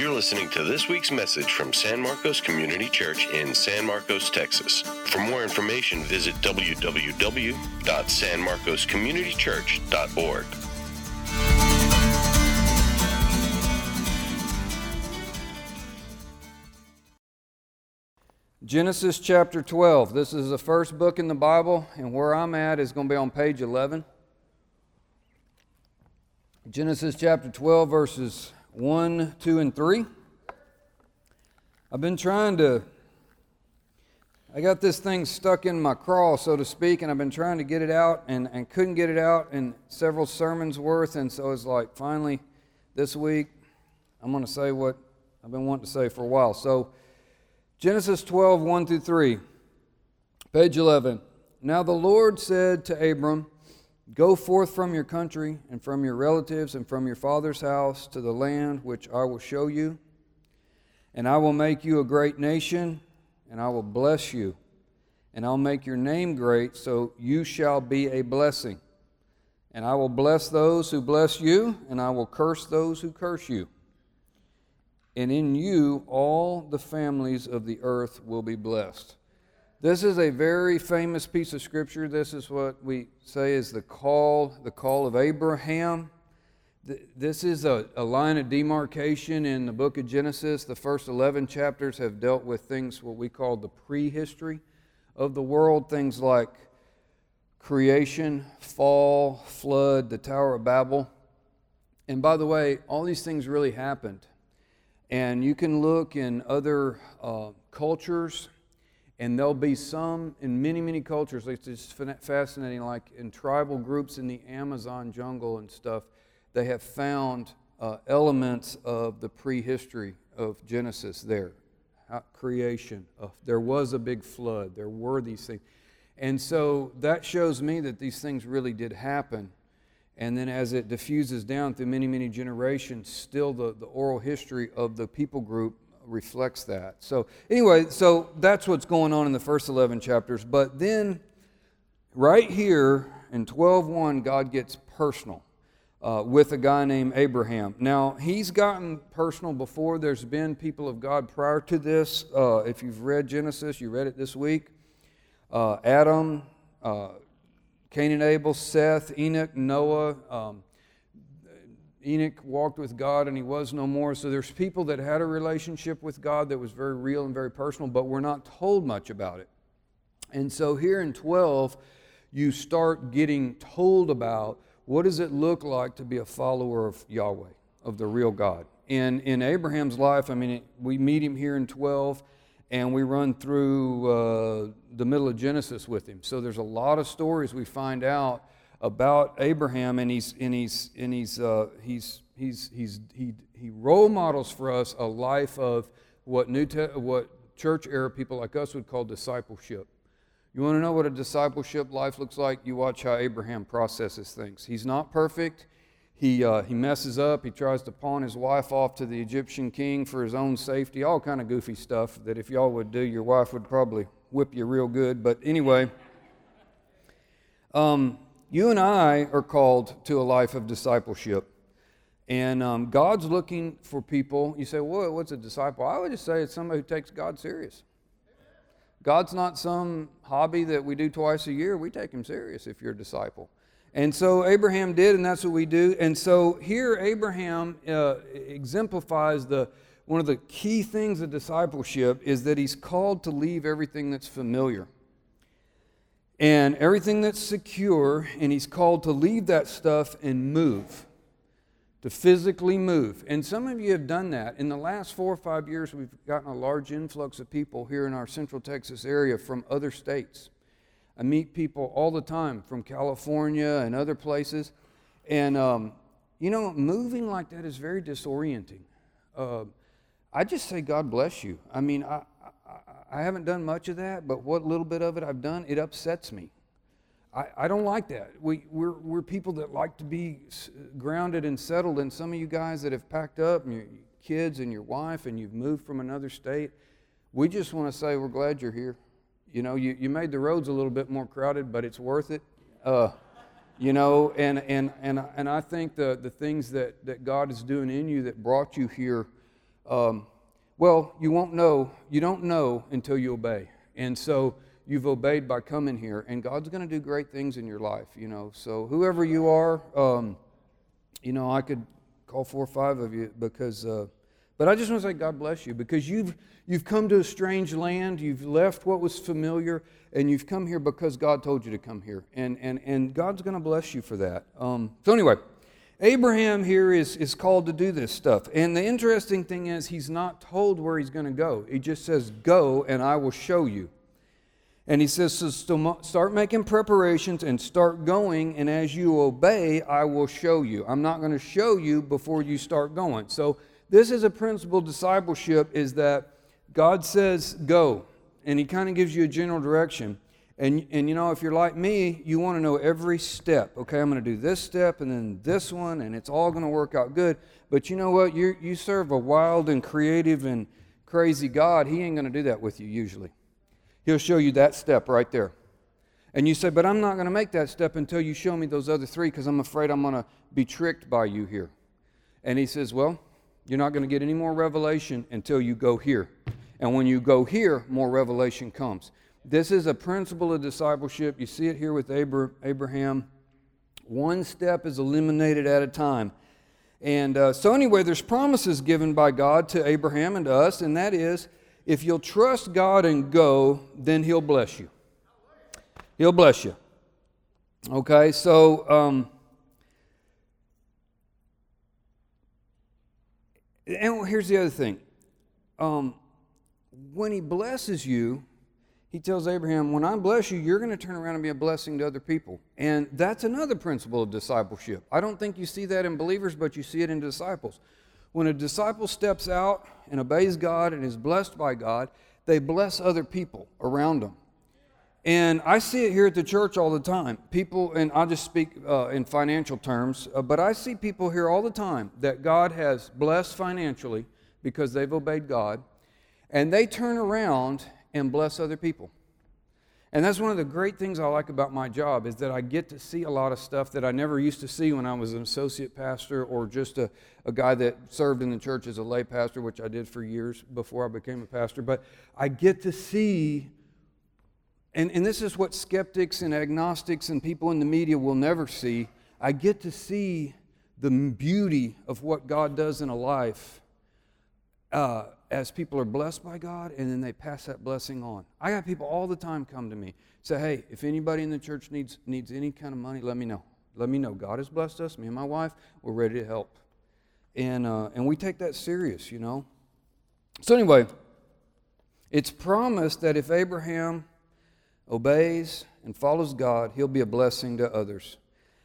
You're listening to this week's message from San Marcos Community Church in San Marcos, Texas. For more information, visit www.sanmarcoscommunitychurch.org. Genesis chapter 12. This is the first book in the Bible, and where I'm at is going to be on page 11. Genesis chapter 12, verses 1, 2, and 3. I've been trying to, I got this thing stuck in my craw, so to speak, and I've been trying to get it out and, and couldn't get it out in several sermons worth. And so it's like, finally, this week, I'm going to say what I've been wanting to say for a while. So, Genesis 12, 1 through 3, page 11. Now the Lord said to Abram, Go forth from your country and from your relatives and from your father's house to the land which I will show you. And I will make you a great nation, and I will bless you. And I'll make your name great, so you shall be a blessing. And I will bless those who bless you, and I will curse those who curse you. And in you all the families of the earth will be blessed. This is a very famous piece of scripture. This is what we say is the call, the call of Abraham. This is a, a, line of demarcation in the book of Genesis. The first 11 chapters have dealt with things what we call the prehistory of the world, things like creation, fall, flood, the Tower of Babel. And by the way, all these things really happened. And you can look in other uh, cultures and there'll be some in many, many cultures. It's just fascinating, like in tribal groups in the Amazon jungle and stuff, they have found uh, elements of the prehistory of Genesis there. creation, of, there was a big flood, there were these things. And so that shows me that these things really did happen. And then as it diffuses down through many, many generations, still the, the oral history of the people group reflects that. So, anyway, so that's what's going on in the first 11 chapters. But then, right here in 12:1, God gets personal uh, with a guy named Abraham. Now, he's gotten personal before. There's been people of God prior to this. Uh, if you've read Genesis, you read it this week. Uh, Adam, uh, Cain and Abel, Seth, Enoch, Noah. Um, Enoch walked with God and he was no more. So there's people that had a relationship with God that was very real and very personal, but we're not told much about it. And so here in 12, you start getting told about what does it look like to be a follower of Yahweh, of the real God. And in Abraham's life, I mean, it, we meet him here in 12 and we run through uh, the middle of Genesis with him. So there's a lot of stories we find out about Abraham, and he's and he's and he's uh, he's he's he's he he role models for us a life of what new te- what church era people like us would call discipleship. You want to know what a discipleship life looks like? You watch how Abraham processes things. He's not perfect. He, uh, he messes up. He tries to pawn his wife off to the Egyptian king for his own safety. All kind of goofy stuff that if y'all would do, your wife would probably whip you real good. But anyway, um, you and I are called to a life of discipleship. And um, God's looking for people. You say, well, what's a disciple? I would just say it's somebody who takes God serious. God's not some hobby that we do twice a year. We take him serious if you're a disciple. And so Abraham did, and that's what we do. And so here, Abraham uh, exemplifies the one of the key things of discipleship is that he's called to leave everything that's familiar and everything that's secure, and he's called to leave that stuff and move, to physically move. And some of you have done that. In the last four or five years, we've gotten a large influx of people here in our Central Texas area from other states. I meet people all the time from California and other places. And, um, you know, moving like that is very disorienting. Uh, I just say, God bless you. I mean, I, I haven't done much of that, but what little bit of it I've done, it upsets me. I, I don't like that. We, we're, we're people that like to be grounded and settled, and some of you guys that have packed up, and your kids and your wife, and you've moved from another state, we just want to say we're glad you're here. You know, you, you made the roads a little bit more crowded, but it's worth it. Uh, you know, and, and, and, and I think the, the things that, that God is doing in you that brought you here Um, well, you won't know. You don't know until you obey. And so you've obeyed by coming here, and God's going to do great things in your life, you know. So whoever you are, um, you know, I could call four or five of you because, uh, but I just want to say God bless you because you've you've come to a strange land, you've left what was familiar, and you've come here because God told you to come here, and and and God's going to bless you for that. Um, so anyway. Abraham here is, is called to do this stuff. And the interesting thing is, he's not told where he's going to go. He just says, Go and I will show you. And he says, So start making preparations and start going, and as you obey, I will show you. I'm not going to show you before you start going. So, this is a principle discipleship is that God says, Go, and he kind of gives you a general direction. And, and you know, if you're like me, you want to know every step. Okay, I'm going to do this step and then this one, and it's all going to work out good. But you know what? You, you serve a wild and creative and crazy God. He ain't going to do that with you usually. He'll show you that step right there. And you say, But I'm not going to make that step until you show me those other three because I'm afraid I'm going to be tricked by you here. And he says, Well, you're not going to get any more revelation until you go here. And when you go here, more revelation comes. This is a principle of discipleship. You see it here with Abraham. One step is eliminated at a time. And uh, so, anyway, there's promises given by God to Abraham and to us, and that is if you'll trust God and go, then He'll bless you. He'll bless you. Okay, so um, and here's the other thing. Um, when He blesses you, he tells Abraham, When I bless you, you're going to turn around and be a blessing to other people. And that's another principle of discipleship. I don't think you see that in believers, but you see it in disciples. When a disciple steps out and obeys God and is blessed by God, they bless other people around them. And I see it here at the church all the time. People, and I'll just speak uh, in financial terms, uh, but I see people here all the time that God has blessed financially because they've obeyed God. And they turn around and bless other people. And that's one of the great things I like about my job is that I get to see a lot of stuff that I never used to see when I was an associate pastor or just a, a guy that served in the church as a lay pastor, which I did for years before I became a pastor. But I get to see, and, and this is what skeptics and agnostics and people in the media will never see. I get to see the beauty of what God does in a life. Uh, as people are blessed by God and then they pass that blessing on. I got people all the time come to me say, "Hey, if anybody in the church needs needs any kind of money, let me know. Let me know. God has blessed us. Me and my wife, we're ready to help." And uh, and we take that serious, you know. So anyway, it's promised that if Abraham obeys and follows God, he'll be a blessing to others.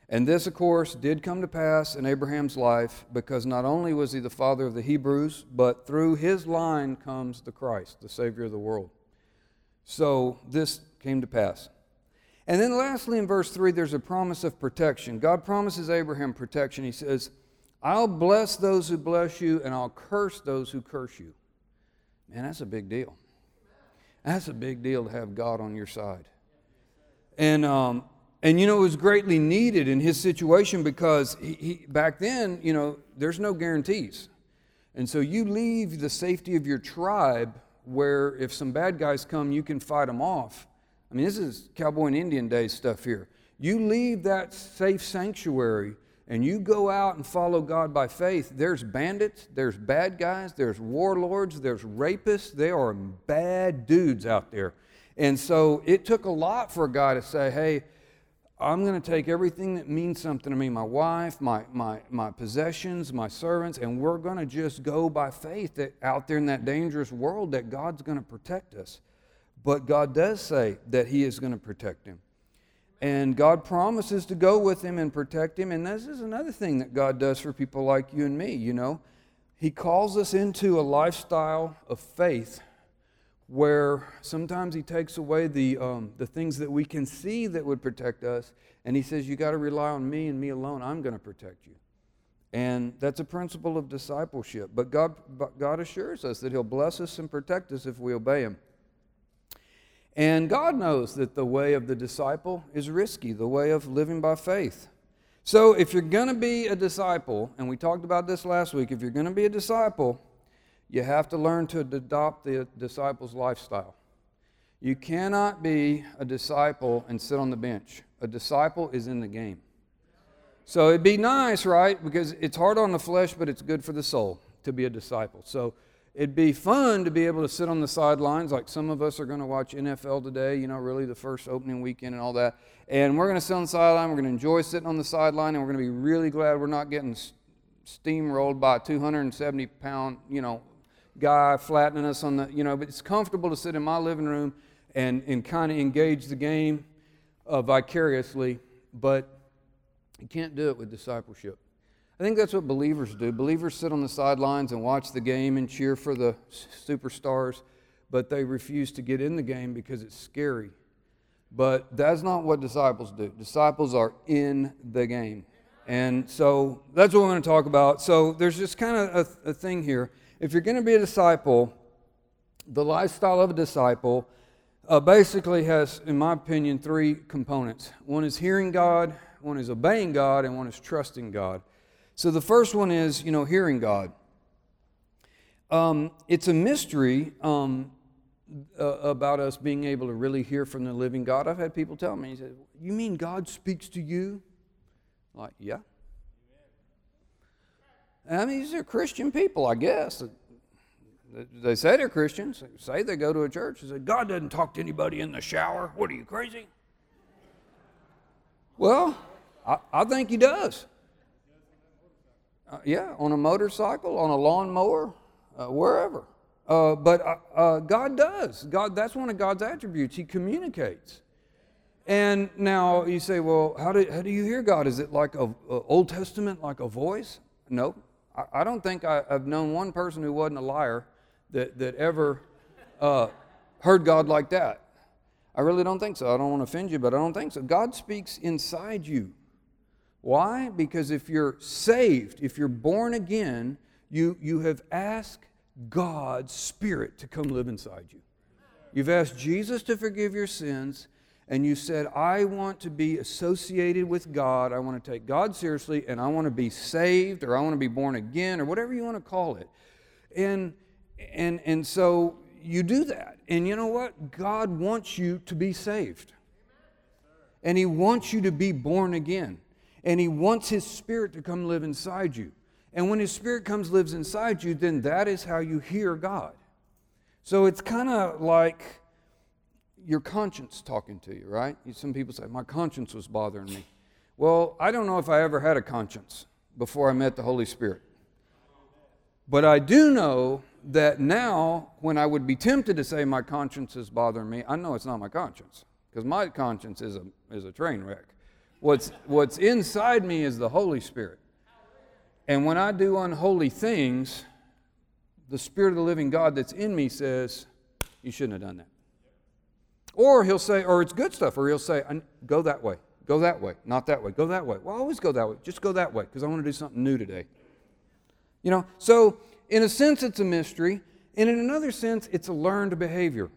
And this, of course, did come to pass in Abraham's life because not only was he the father of the Hebrews, but through his line comes the Christ, the Savior of the world. So this came to pass. And then, lastly, in verse 3, there's a promise of protection. God promises Abraham protection. He says, I'll bless those who bless you, and I'll curse those who curse you. Man, that's a big deal. That's a big deal to have God on your side. And um, and you know, it was greatly needed in his situation because he, he, back then, you know, there's no guarantees. And so you leave the safety of your tribe where if some bad guys come, you can fight them off. I mean, this is cowboy and Indian day stuff here. You leave that safe sanctuary and you go out and follow God by faith. There's bandits, there's bad guys, there's warlords, there's rapists. There are bad dudes out there. And so it took a lot for a guy to say, hey, I'm going to take everything that means something to me my wife, my, my, my possessions, my servants, and we're going to just go by faith that out there in that dangerous world that God's going to protect us. But God does say that He is going to protect him. And God promises to go with him and protect him. And this is another thing that God does for people like you and me, you know. He calls us into a lifestyle of faith where sometimes he takes away the, um, the things that we can see that would protect us, and he says, You got to rely on me and me alone. I'm going to protect you. And that's a principle of discipleship. But God, but God assures us that he'll bless us and protect us if we obey him. And God knows that the way of the disciple is risky, the way of living by faith. So if you're going to be a disciple, and we talked about this last week, if you're going to be a disciple, you have to learn to adopt the disciple's lifestyle. You cannot be a disciple and sit on the bench. A disciple is in the game. So it'd be nice, right? Because it's hard on the flesh, but it's good for the soul to be a disciple. So it'd be fun to be able to sit on the sidelines, like some of us are going to watch NFL today, you know, really the first opening weekend and all that. And we're going to sit on the sideline. We're going to enjoy sitting on the sideline, and we're going to be really glad we're not getting steamrolled by a 270 pound, you know, guy flattening us on the, you know, but it's comfortable to sit in my living room and, and kind of engage the game uh, vicariously, but you can't do it with discipleship. I think that's what believers do. Believers sit on the sidelines and watch the game and cheer for the superstars, but they refuse to get in the game because it's scary. But that's not what disciples do. Disciples are in the game. And so that's what we're going to talk about. So there's just kind of a, a thing here. If you're going to be a disciple, the lifestyle of a disciple uh, basically has, in my opinion, three components. One is hearing God, one is obeying God, and one is trusting God. So the first one is, you know, hearing God. Um, it's a mystery um, uh, about us being able to really hear from the living God. I've had people tell me, "You mean God speaks to you?" I'm like, yeah. I mean, these are Christian people, I guess. They say they're Christians. They say they go to a church. They say, God doesn't talk to anybody in the shower. What are you, crazy? Well, I, I think he does. Uh, yeah, on a motorcycle, on a lawnmower, uh, wherever. Uh, but uh, uh, God does. God, that's one of God's attributes. He communicates. And now you say, well, how do, how do you hear God? Is it like a, a Old Testament, like a voice? No. I, I don't think I, have known one person who wasn't a liar that, that ever uh, heard God like that. I really don't think so. I don't want to offend you, but I don't think so. God speaks inside you. Why? Because if you're saved, if you're born again, you, you have asked God's Spirit to come live inside you. You've asked Jesus to forgive your sins, and you said, I want to be associated with God. I want to take God seriously, and I want to be saved, or I want to be born again, or whatever you want to call it. And, and, and so you do that. And you know what? God wants you to be saved. And He wants you to be born again. And He wants His Spirit to come live inside you. And when His Spirit comes, lives inside you, then that is how you hear God. So it's kind of like your conscience talking to you, right? Some people say, My conscience was bothering me. Well, I don't know if I ever had a conscience before I met the Holy Spirit. But I do know that now, when I would be tempted to say my conscience is bothering me, I know it's not my conscience because my conscience is a, is a train wreck. What's, what's inside me is the Holy Spirit. And when I do unholy things, the Spirit of the living God that's in me says, You shouldn't have done that. Or he'll say, or it's good stuff, or he'll say, Go that way, go that way, not that way, go that way. Well, I always go that way, just go that way, because I want to do something new today. You know, so in a sense, it's a mystery, and in another sense, it's a learned behavior.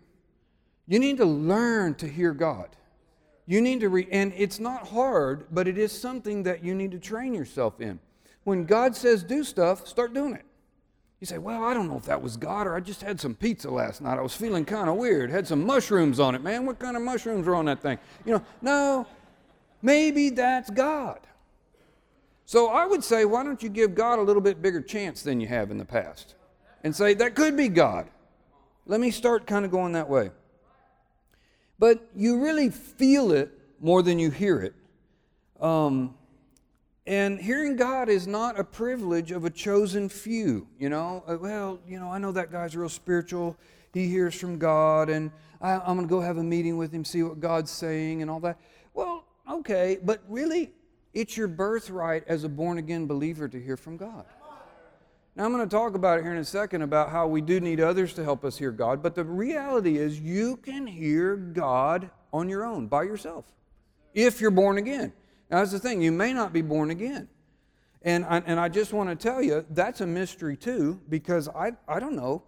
You need to learn to hear God. You need to, re- and it's not hard, but it is something that you need to train yourself in. When God says do stuff, start doing it. You say, Well, I don't know if that was God or I just had some pizza last night. I was feeling kind of weird. Had some mushrooms on it, man. What kind of mushrooms are on that thing? You know, no, maybe that's God. So I would say, why don't you give God a little bit bigger chance than you have in the past? And say, that could be God. Let me start kind of going that way. But you really feel it more than you hear it. Um, and hearing God is not a privilege of a chosen few. You know, uh, well, you know, I know that guy's real spiritual. He hears from God, and I, I'm going to go have a meeting with him, see what God's saying, and all that. Well, okay, but really, it's your birthright as a born again believer to hear from God. Now, I'm going to talk about it here in a second about how we do need others to help us hear God, but the reality is you can hear God on your own, by yourself, if you're born again. Now, that's the thing, you may not be born again. And I, and I just want to tell you, that's a mystery too, because I, I don't know.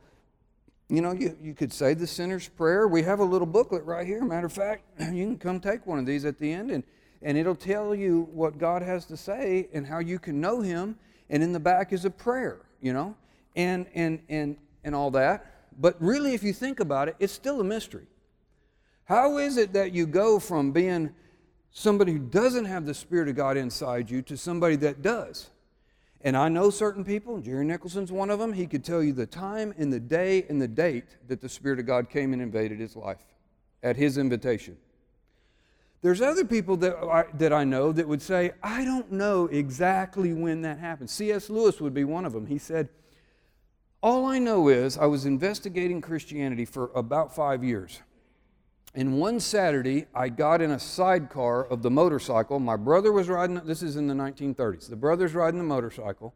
You know, you, you could say the sinner's prayer. We have a little booklet right here. Matter of fact, you can come take one of these at the end and and it'll tell you what God has to say and how you can know Him. And in the back is a prayer, you know? And, and, and and all that. But really, if you think about it, it's still a mystery. How is it that you go from being somebody who doesn't have the Spirit of God inside you to somebody that does? And I know certain people, Jerry Nicholson's one of them. He could tell you the time and the day and the date that the Spirit of God came and invaded his life at his invitation. There's other people that I, that I know that would say, I don't know exactly when that happened. C.S. Lewis would be one of them. He said, All I know is I was investigating Christianity for about five years. And one Saturday, I got in a sidecar of the motorcycle. My brother was riding, this is in the 1930s. The brother's riding the motorcycle.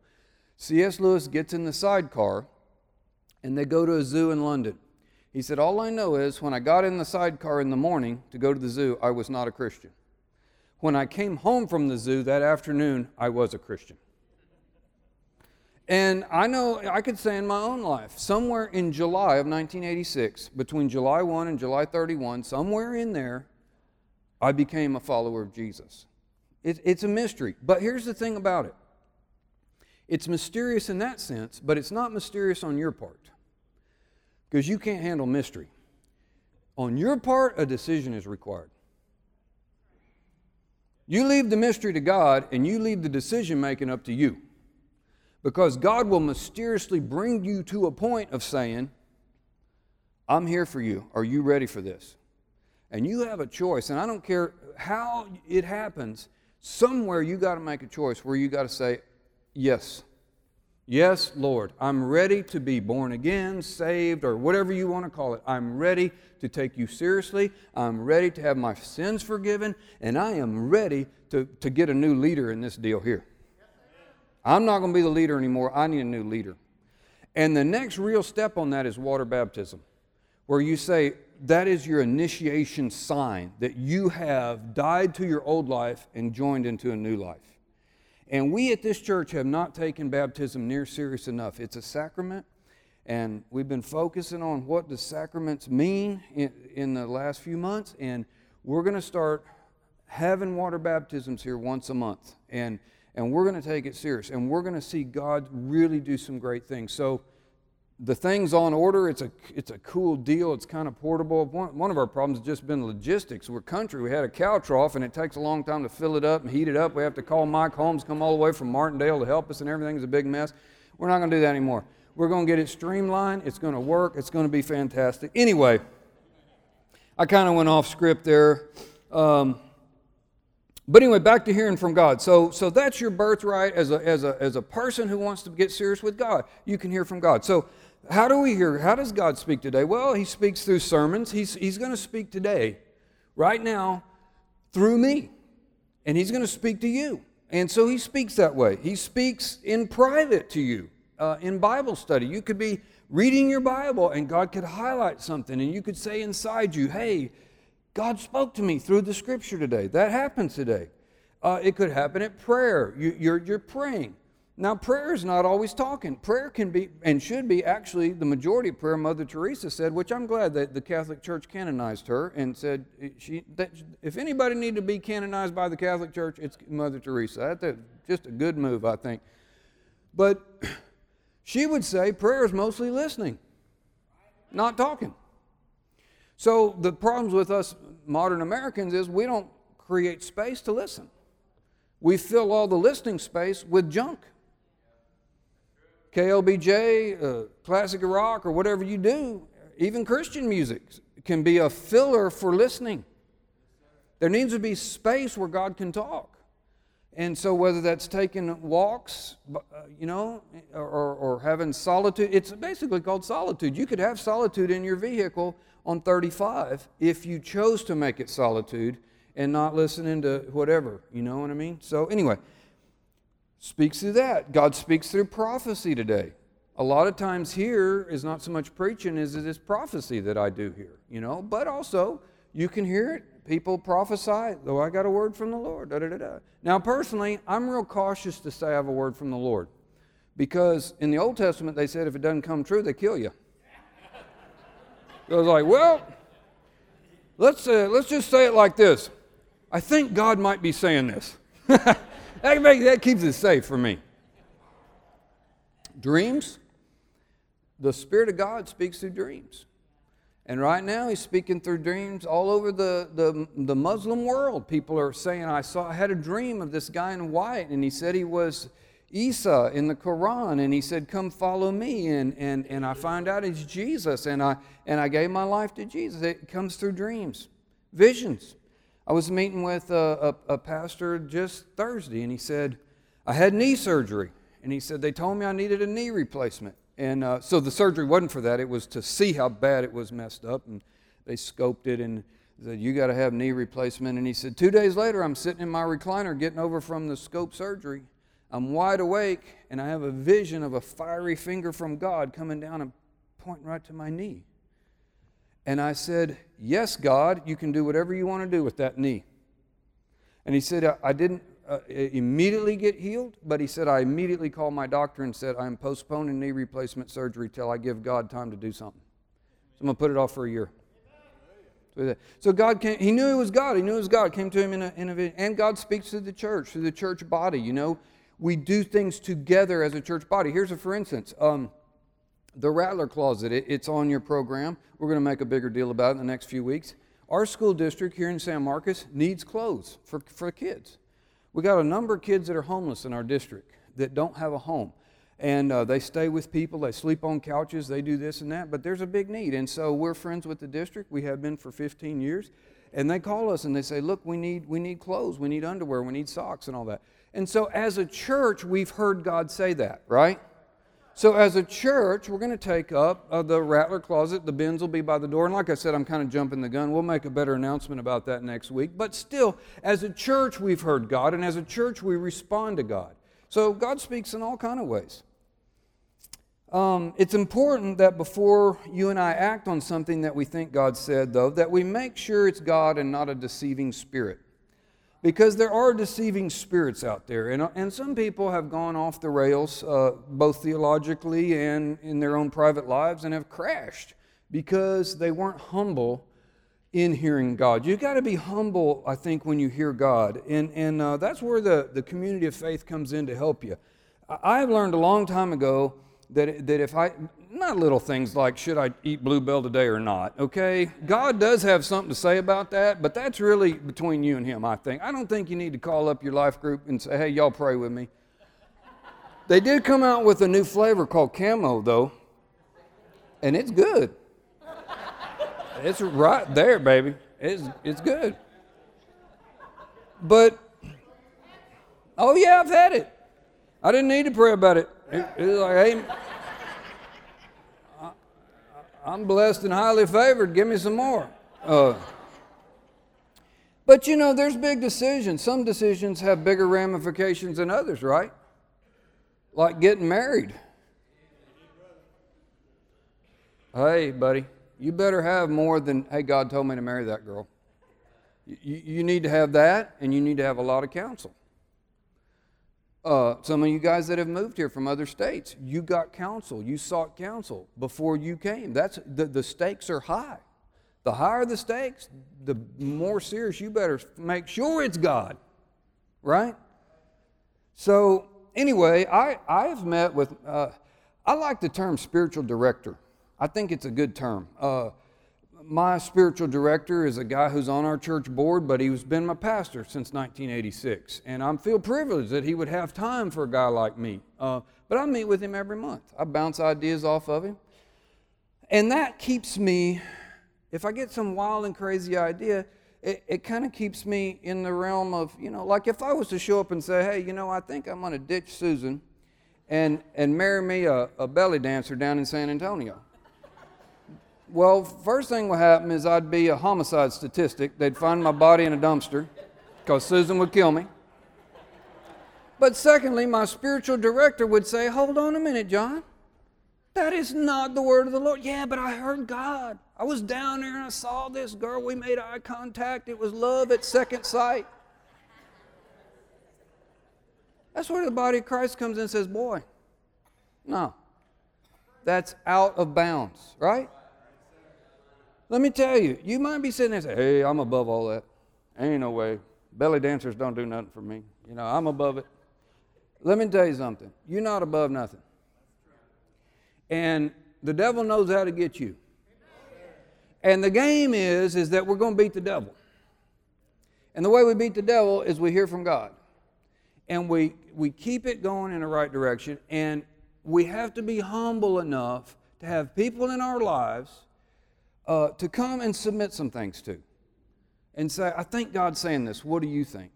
C.S. Lewis gets in the sidecar, and they go to a zoo in London. He said, All I know is when I got in the sidecar in the morning to go to the zoo, I was not a Christian. When I came home from the zoo that afternoon, I was a Christian. And I know I could say in my own life, somewhere in July of 1986, between July 1 and July 31, somewhere in there, I became a follower of Jesus. It, it's a mystery. But here's the thing about it it's mysterious in that sense, but it's not mysterious on your part because you can't handle mystery. On your part, a decision is required. You leave the mystery to God and you leave the decision making up to you. Because God will mysteriously bring you to a point of saying, I'm here for you. Are you ready for this? And you have a choice. And I don't care how it happens, somewhere you got to make a choice where you got to say, Yes, Yes, Lord, I'm ready to be born again, saved, or whatever you want to call it. I'm ready to take you seriously. I'm ready to have my sins forgiven, and I am ready to, to get a new leader in this deal here. I'm not going to be the leader anymore. I need a new leader. And the next real step on that is water baptism, where you say, that is your initiation sign that you have died to your old life and joined into a new life. And we at this church have not taken baptism near serious enough. It's a sacrament, and we've been focusing on what the sacraments mean in, in the last few months, and we're going to start having water baptisms here once a month. And, and we're going to take it serious, and we're going to see God really do some great things. So, the thing's on order. It's a, it's a cool deal. It's kind of portable. One, one of our problems has just been logistics. We're country. We had a cow trough, and it takes a long time to fill it up and heat it up. We have to call Mike Holmes, come all the way from Martindale to help us, and everything's a big mess. We're not going to do that anymore. We're going to get it streamlined. It's going to work. It's going to be fantastic. Anyway, I kind of went off script there. Um, but anyway, back to hearing from God. So, so that's your birthright as a, as, a, as a person who wants to get serious with God. You can hear from God. So how do we hear? How does God speak today? Well, He speaks through sermons. He's, he's going to speak today, right now, through me. And He's going to speak to you. And so He speaks that way. He speaks in private to you, uh, in Bible study. You could be reading your Bible and God could highlight something, and you could say inside you, hey, God spoke to me through the scripture today. That happens today. Uh, it could happen at prayer. You, you're, you're praying. Now, prayer is not always talking. Prayer can be and should be actually the majority of prayer. Mother Teresa said, which I'm glad that the Catholic Church canonized her and said she that if anybody needed to be canonized by the Catholic Church, it's Mother Teresa. That's just a good move, I think. But she would say prayer is mostly listening, not talking. So the problems with us modern Americans is we don't create space to listen. We fill all the listening space with junk. KLBJ, uh, classic rock, or whatever you do, even Christian music can be a filler for listening. There needs to be space where God can talk. And so, whether that's taking walks, uh, you know, or, or having solitude, it's basically called solitude. You could have solitude in your vehicle on 35 if you chose to make it solitude and not listening to whatever. You know what I mean? So, anyway, speaks through that. God speaks through prophecy today. A lot of times here is not so much preaching as it is prophecy that I do here, you know, but also you can hear it. People prophesy, though I got a word from the Lord. Da, da, da. Now, personally, I'm real cautious to say I have a word from the Lord because in the Old Testament they said if it doesn't come true, they kill you. I was like, well, let's, uh, let's just say it like this I think God might be saying this. that, that keeps it safe for me. Dreams, the Spirit of God speaks through dreams. And right now, he's speaking through dreams all over the, the, the Muslim world. People are saying, I saw, I had a dream of this guy in white, and he said he was Isa in the Quran, and he said, Come follow me. And, and, and I find out he's Jesus, and I, and I gave my life to Jesus. It comes through dreams, visions. I was meeting with a, a, a pastor just Thursday, and he said, I had knee surgery. And he said, They told me I needed a knee replacement. And uh, so the surgery wasn't for that, it was to see how bad it was messed up. And they scoped it and said, You got to have knee replacement. And he said, Two days later, I'm sitting in my recliner getting over from the scope surgery. I'm wide awake and I have a vision of a fiery finger from God coming down and pointing right to my knee. And I said, Yes, God, you can do whatever you want to do with that knee. And he said, I, didn't uh, immediately get healed, but he said, I immediately called my doctor and said, I'm postponing knee replacement surgery till I give God time to do something. So I'm going to put it off for a year. So God came, he knew it was God. He knew it was God. Came to him in a, in a and God speaks to the church, to the church body. You know, we do things together as a church body. Here's a for instance. Um, the Rattler Closet, it, it's on your program. We're going to make a bigger deal about it in the next few weeks. Our school district here in San Marcos needs clothes for, for kids. We got a number of kids that are homeless in our district that don't have a home. And uh, they stay with people, they sleep on couches, they do this and that, but there's a big need. And so we're friends with the district. We have been for 15 years. And they call us and they say, Look, we need, we need clothes, we need underwear, we need socks, and all that. And so as a church, we've heard God say that, right? So, as a church, we're going to take up uh, the Rattler Closet. The bins will be by the door. And like I said, I'm kind of jumping the gun. We'll make a better announcement about that next week. But still, as a church, we've heard God. And as a church, we respond to God. So, God speaks in all kind of ways. Um, it's important that before you and I act on something that we think God said, though, that we make sure it's God and not a deceiving spirit because there are deceiving spirits out there. And, and some people have gone off the rails, uh, both theologically and in their own private lives, and have crashed because they weren't humble in hearing God. You've got to be humble, I think, when you hear God. And, and uh, that's where the, the community of faith comes in to help you. I have learned a long time ago that, that if I, not little things like should I eat Blue Bell today or not, okay? God does have something to say about that, but that's really between you and Him, I think. I don't think you need to call up your life group and say, hey, y'all pray with me. They did come out with a new flavor called Camo, though, and it's good. It's right there, baby. It's, it's good. But, oh, yeah, I've had it. I didn't need to pray about it. it, like, hey, I'm blessed and highly favored. Give me some more. Uh, but you know, there's big decisions. Some decisions have bigger ramifications than others, right? Like getting married. Hey, buddy, you better have more than, hey, God told me to marry that girl. You, you need to have that, and you need to have a lot of counsel. Uh, some of you guys that have moved here from other states, you got counsel. You sought counsel before you came. That's the, the stakes are high. The higher the stakes, the more serious you better make sure it's God, right? So anyway, I I've met with. Uh, I like the term spiritual director. I think it's a good term. Uh, my spiritual director is a guy who's on our church board, but he's been my pastor since 1986. And I feel privileged that he would have time for a guy like me. Uh, but I meet with him every month, I bounce ideas off of him. And that keeps me, if I get some wild and crazy idea, it, it kind of keeps me in the realm of, you know, like if I was to show up and say, hey, you know, I think I'm going to ditch Susan and, and marry me a, a belly dancer down in San Antonio. Well, first thing would happen is I'd be a homicide statistic. They'd find my body in a dumpster because Susan would kill me. But secondly, my spiritual director would say, Hold on a minute, John. That is not the word of the Lord. Yeah, but I heard God. I was down there and I saw this girl. We made eye contact. It was love at second sight. That's where the body of Christ comes in and says, Boy, no, that's out of bounds, right? Let me tell you, you might be sitting there saying, hey, I'm above all that. Ain't no way. Belly dancers don't do nothing for me. You know, I'm above it. Let me tell you something. You're not above nothing. And the devil knows how to get you. And the game is, is that we're going to beat the devil. And the way we beat the devil is we hear from God. And we, we keep it going in the right direction. And we have to be humble enough to have people in our lives uh, to come and submit some things to. And say, I think God's saying this. What do you think?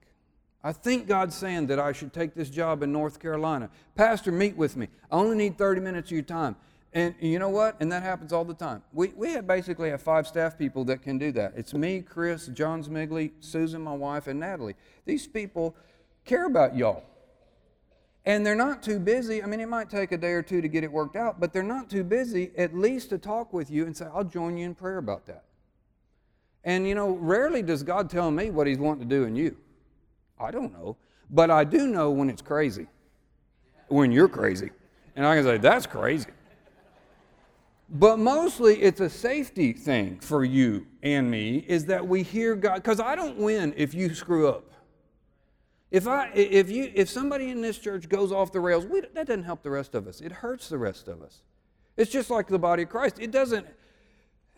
I think God's saying that I should take this job in North Carolina. Pastor, meet with me. I only need 30 minutes of your time. And you know what? And that happens all the time. We, we have basically have five staff people that can do that. It's me, Chris, John Smigley, Susan, my wife, and Natalie. These people care about y'all. And they're not too busy. I mean, it might take a day or two to get it worked out, but they're not too busy at least to talk with you and say, I'll join you in prayer about that. And you know, rarely does God tell me what He's wanting to do in you. I don't know. But I do know when it's crazy, when you're crazy. And I can say, that's crazy. But mostly it's a safety thing for you and me is that we hear God because I don't win if you screw up. If I if you if somebody in this church goes off the rails, we, that doesn't help the rest of us. It hurts the rest of us. It's just like the body of Christ. It doesn't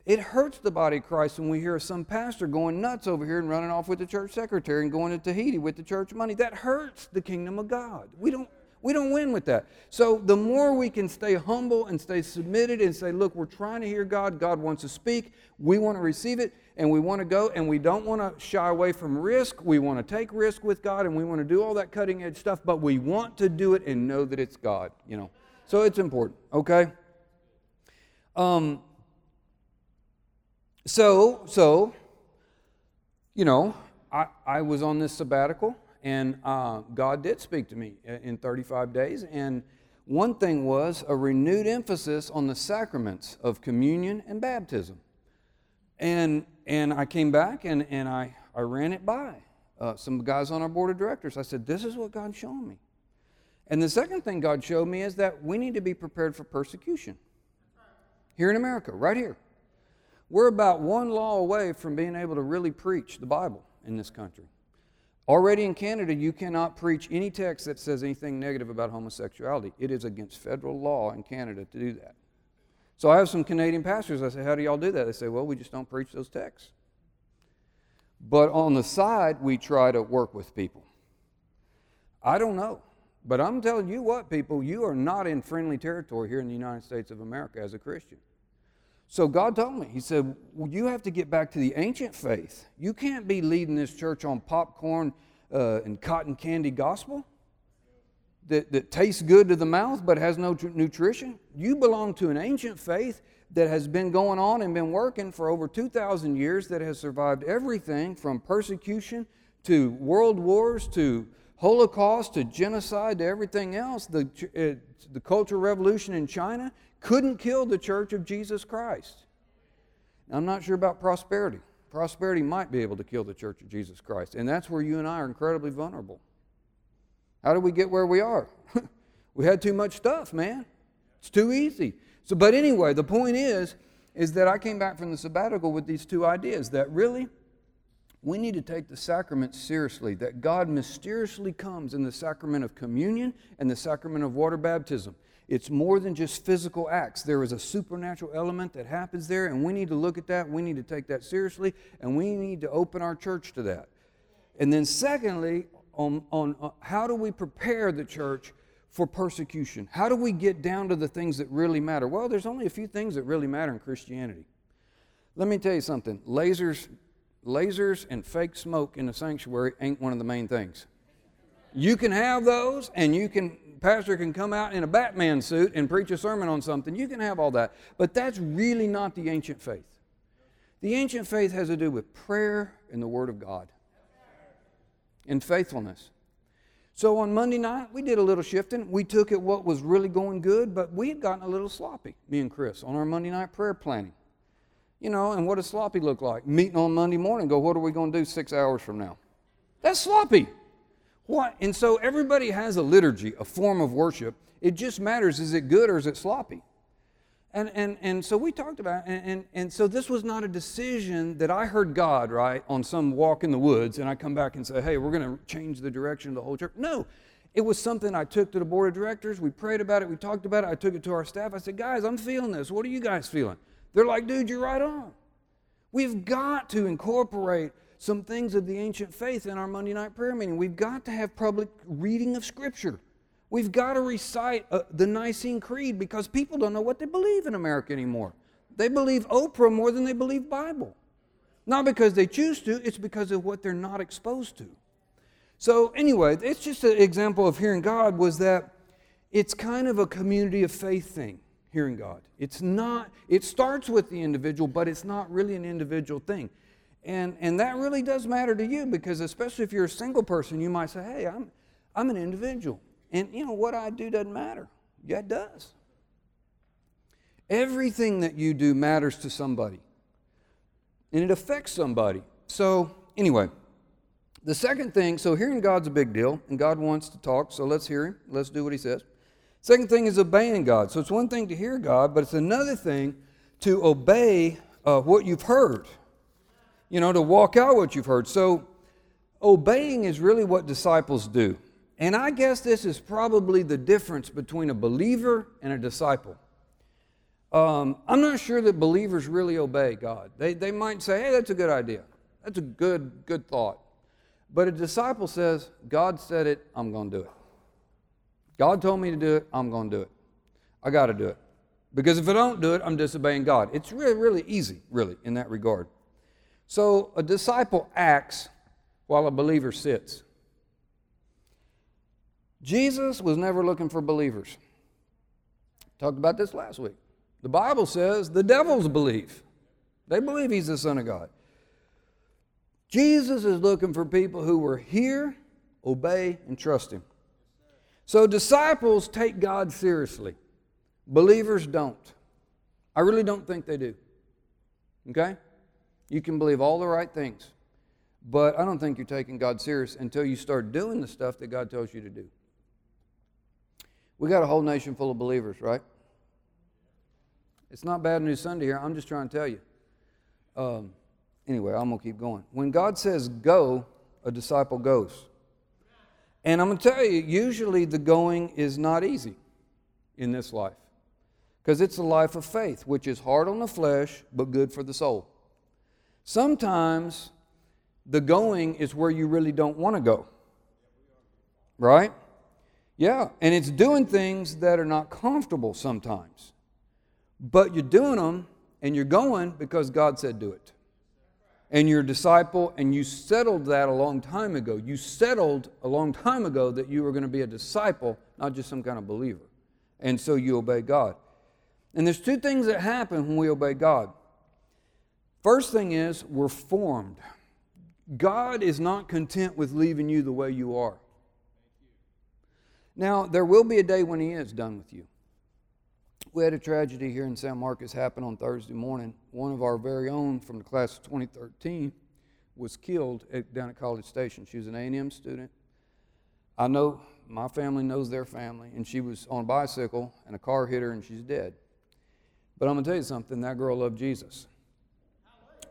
it hurts the body of Christ when we hear some pastor going nuts over here and running off with the church secretary and going to Tahiti with the church money. That hurts the kingdom of God. We don't we don't win with that. So the more we can stay humble and stay submitted and say, look, we're trying to hear God. God wants to speak. We want to receive it and we want to go and we don't want to shy away from risk. We want to take risk with God and we want to do all that cutting edge stuff, but we want to do it and know that it's God, you know. So it's important, okay? Um, so, so, you know, I, I was on this sabbatical and uh, God did speak to me in 35 days. And one thing was a renewed emphasis on the sacraments of communion and baptism. And, and I came back and, and I, I ran it by uh, some guys on our board of directors. I said, This is what God's showing me. And the second thing God showed me is that we need to be prepared for persecution here in America, right here. We're about one law away from being able to really preach the Bible in this country. Already in Canada, you cannot preach any text that says anything negative about homosexuality. It is against federal law in Canada to do that. So I have some Canadian pastors. I say, How do y'all do that? They say, Well, we just don't preach those texts. But on the side, we try to work with people. I don't know. But I'm telling you what, people, you are not in friendly territory here in the United States of America as a Christian. So God told me, He said, well, You have to get back to the ancient faith. You can't be leading this church on popcorn uh, and cotton candy gospel that, that tastes good to the mouth but has no tr- nutrition. You belong to an ancient faith that has been going on and been working for over 2,000 years, that has survived everything from persecution to world wars to Holocaust to genocide to everything else. The, uh, the Cultural Revolution in China couldn't kill the church of Jesus Christ. Now, I'm not sure about prosperity. Prosperity might be able to kill the church of Jesus Christ. And that's where you and I are incredibly vulnerable. How did we get where we are? we had too much stuff, man. It's too easy. So, but anyway, the point is, is that I came back from the sabbatical with these two ideas that really we need to take the sacraments seriously, that God mysteriously comes in the sacrament of communion and the sacrament of water baptism. It's more than just physical acts. There is a supernatural element that happens there, and we need to look at that. We need to take that seriously, and we need to open our church to that. And then, secondly, on, on uh, how do we prepare the church for persecution? How do we get down to the things that really matter? Well, there's only a few things that really matter in Christianity. Let me tell you something lasers, lasers and fake smoke in the sanctuary ain't one of the main things. You can have those, and you can pastor can come out in a Batman suit and preach a sermon on something. You can have all that. But that's really not the ancient faith. The ancient faith has to do with prayer and the Word of God and faithfulness. So on Monday night, we did a little shifting. We took it what was really going good, but we had gotten a little sloppy, me and Chris, on our Monday night prayer planning. You know, and what does sloppy look like? Meeting on Monday morning, go, what are we going to do six hours from now? That's sloppy. What? And so everybody has a liturgy, a form of worship. It just matters is it good or is it sloppy? And, and, and so we talked about and, and, and so this was not a decision that I heard God, right, on some walk in the woods, and I come back and say, hey, we're going to change the direction of the whole church. No, It was something I took to the board of directors. We prayed about it. We talked about it. I took it to our staff. I said, guys, I'm feeling this. What are you guys feeling? They're like, dude, you're right on. We've got to incorporate some things of the ancient faith in our Monday night prayer meeting. We've got to have public reading of Scripture. We've got to recite uh, the Nicene Creed because people don't know what they believe in America anymore. They believe Oprah more than they believe Bible. Not because they choose to, it's because of what they're not exposed to. So, anyway, it's just an example of hearing God was that it's kind of a community of faith thing, hearing God. It's not, it starts with the individual, but it's not really an individual thing. And, and that really does matter to you because, especially if you're a single person, you might say, hey, I'm, I'm an individual. And, you know, what I do doesn't matter. Yeah, it does. Everything that you do matters to somebody, and it affects somebody. So, anyway, the second thing so hearing God's a big deal, and God wants to talk, so let's hear Him. Let's do what He says. Second thing is obeying God. So it's one thing to hear God, but it's another thing to obey uh, what you've heard, you know, to walk out what you've heard. So obeying is really what disciples do. And I guess this is probably the difference between a believer and a disciple. Um, I'm not sure that believers really obey God. They, they might say, hey, that's a good idea. That's a good, good thought. But a disciple says, God said it, I'm going to do it. God told me to do it, I'm going to do it. I got to do it. Because if I don't do it, I'm disobeying God. It's really, really easy, really, in that regard. So a disciple acts while a believer sits. Jesus was never looking for believers. Talked about this last week. The Bible says the devils believe. They believe he's the Son of God. Jesus is looking for people who will hear, obey, and trust him. So disciples take God seriously. Believers don't. I really don't think they do. Okay? You can believe all the right things, but I don't think you're taking God serious until you start doing the stuff that God tells you to do. We got a whole nation full of believers, right? It's not bad news Sunday here. I'm just trying to tell you. Um, anyway, I'm going to keep going. When God says go, a disciple goes. And I'm going to tell you, usually the going is not easy in this life because it's a life of faith, which is hard on the flesh but good for the soul. Sometimes the going is where you really don't want to go, right? Yeah, and it's doing things that are not comfortable sometimes. But you're doing them and you're going because God said do it. And you're a disciple and you settled that a long time ago. You settled a long time ago that you were going to be a disciple, not just some kind of believer. And so you obey God. And there's two things that happen when we obey God. First thing is, we're formed. God is not content with leaving you the way you are. Now, there will be a day when He is done with you. We had a tragedy here in San Marcos happen on Thursday morning. One of our very own from the class of 2013 was killed at, down at College Station. She was an A&M student. I know my family knows their family, and she was on a bicycle, and a car hit her, and she's dead. But I'm going to tell you something that girl loved Jesus.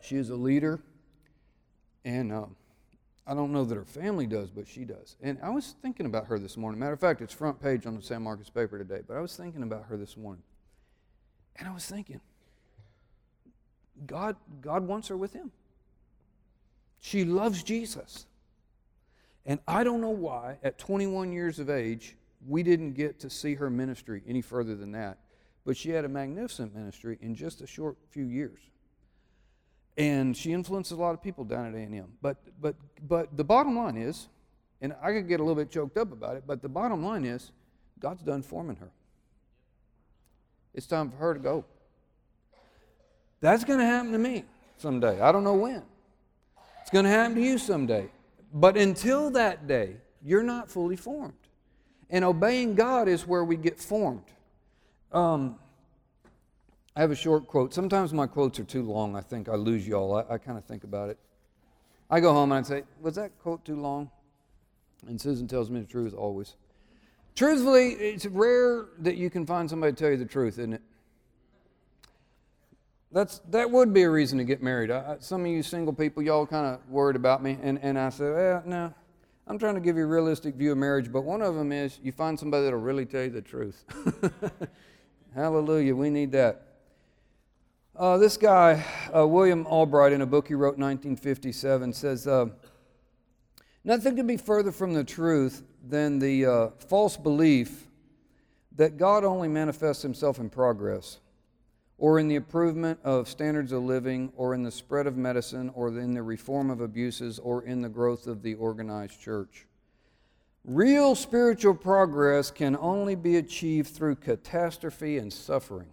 She is a leader, and um, I don't know that her family does, but she does. And I was thinking about her this morning. Matter of fact, it's front page on the San Marcos paper today, but I was thinking about her this morning. And I was thinking, God, God wants her with him. She loves Jesus. And I don't know why, at 21 years of age, we didn't get to see her ministry any further than that. But she had a magnificent ministry in just a short few years and she influences a lot of people down at A&M. But, but, but the bottom line is, and I could get a little bit choked up about it, but the bottom line is, God's done forming her. It's time for her to go. That's going to happen to me someday. I don't know when. It's going to happen to you someday. But until that day, you're not fully formed. And obeying God is where we get formed. Um, I have a short quote. Sometimes my quotes are too long. I think I lose you all. I, I kind of think about it. I go home and I say, Was that quote too long? And Susan tells me the truth always. Truthfully, it's rare that you can find somebody to tell you the truth, isn't it? That's, that would be a reason to get married. I, some of you single people, y'all kind of worried about me. And, and I said, Well, no, I'm trying to give you a realistic view of marriage, but one of them is you find somebody that'll really tell you the truth. Hallelujah, we need that. Uh, this guy, uh, William Albright, in a book he wrote in 1957, says, uh, Nothing could be further from the truth than the uh, false belief that God only manifests himself in progress, or in the improvement of standards of living, or in the spread of medicine, or in the reform of abuses, or in the growth of the organized church. Real spiritual progress can only be achieved through catastrophe and suffering.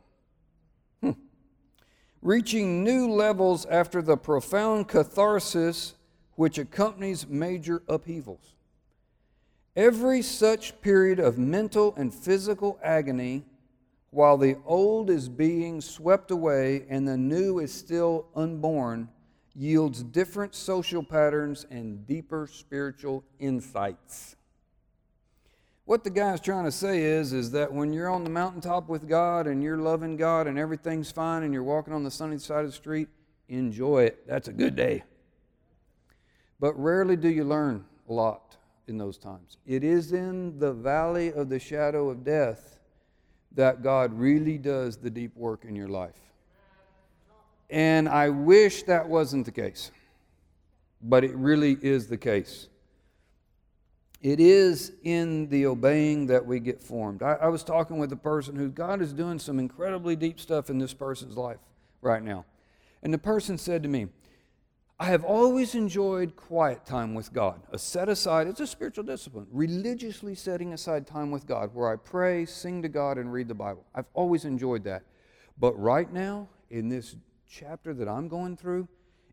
Reaching new levels after the profound catharsis which accompanies major upheavals. Every such period of mental and physical agony, while the old is being swept away and the new is still unborn, yields different social patterns and deeper spiritual insights. What the guy's trying to say is, is that when you're on the mountaintop with God and you're loving God and everything's fine and you're walking on the sunny side of the street, enjoy it. That's a good day. But rarely do you learn a lot in those times. It is in the valley of the shadow of death that God really does the deep work in your life. And I wish that wasn't the case, but it really is the case. It is in the obeying that we get formed. I, I was talking with a person who God is doing some incredibly deep stuff in this person's life right now. And the person said to me, I have always enjoyed quiet time with God, a set aside, it's a spiritual discipline, religiously setting aside time with God where I pray, sing to God, and read the Bible. I've always enjoyed that. But right now, in this chapter that I'm going through,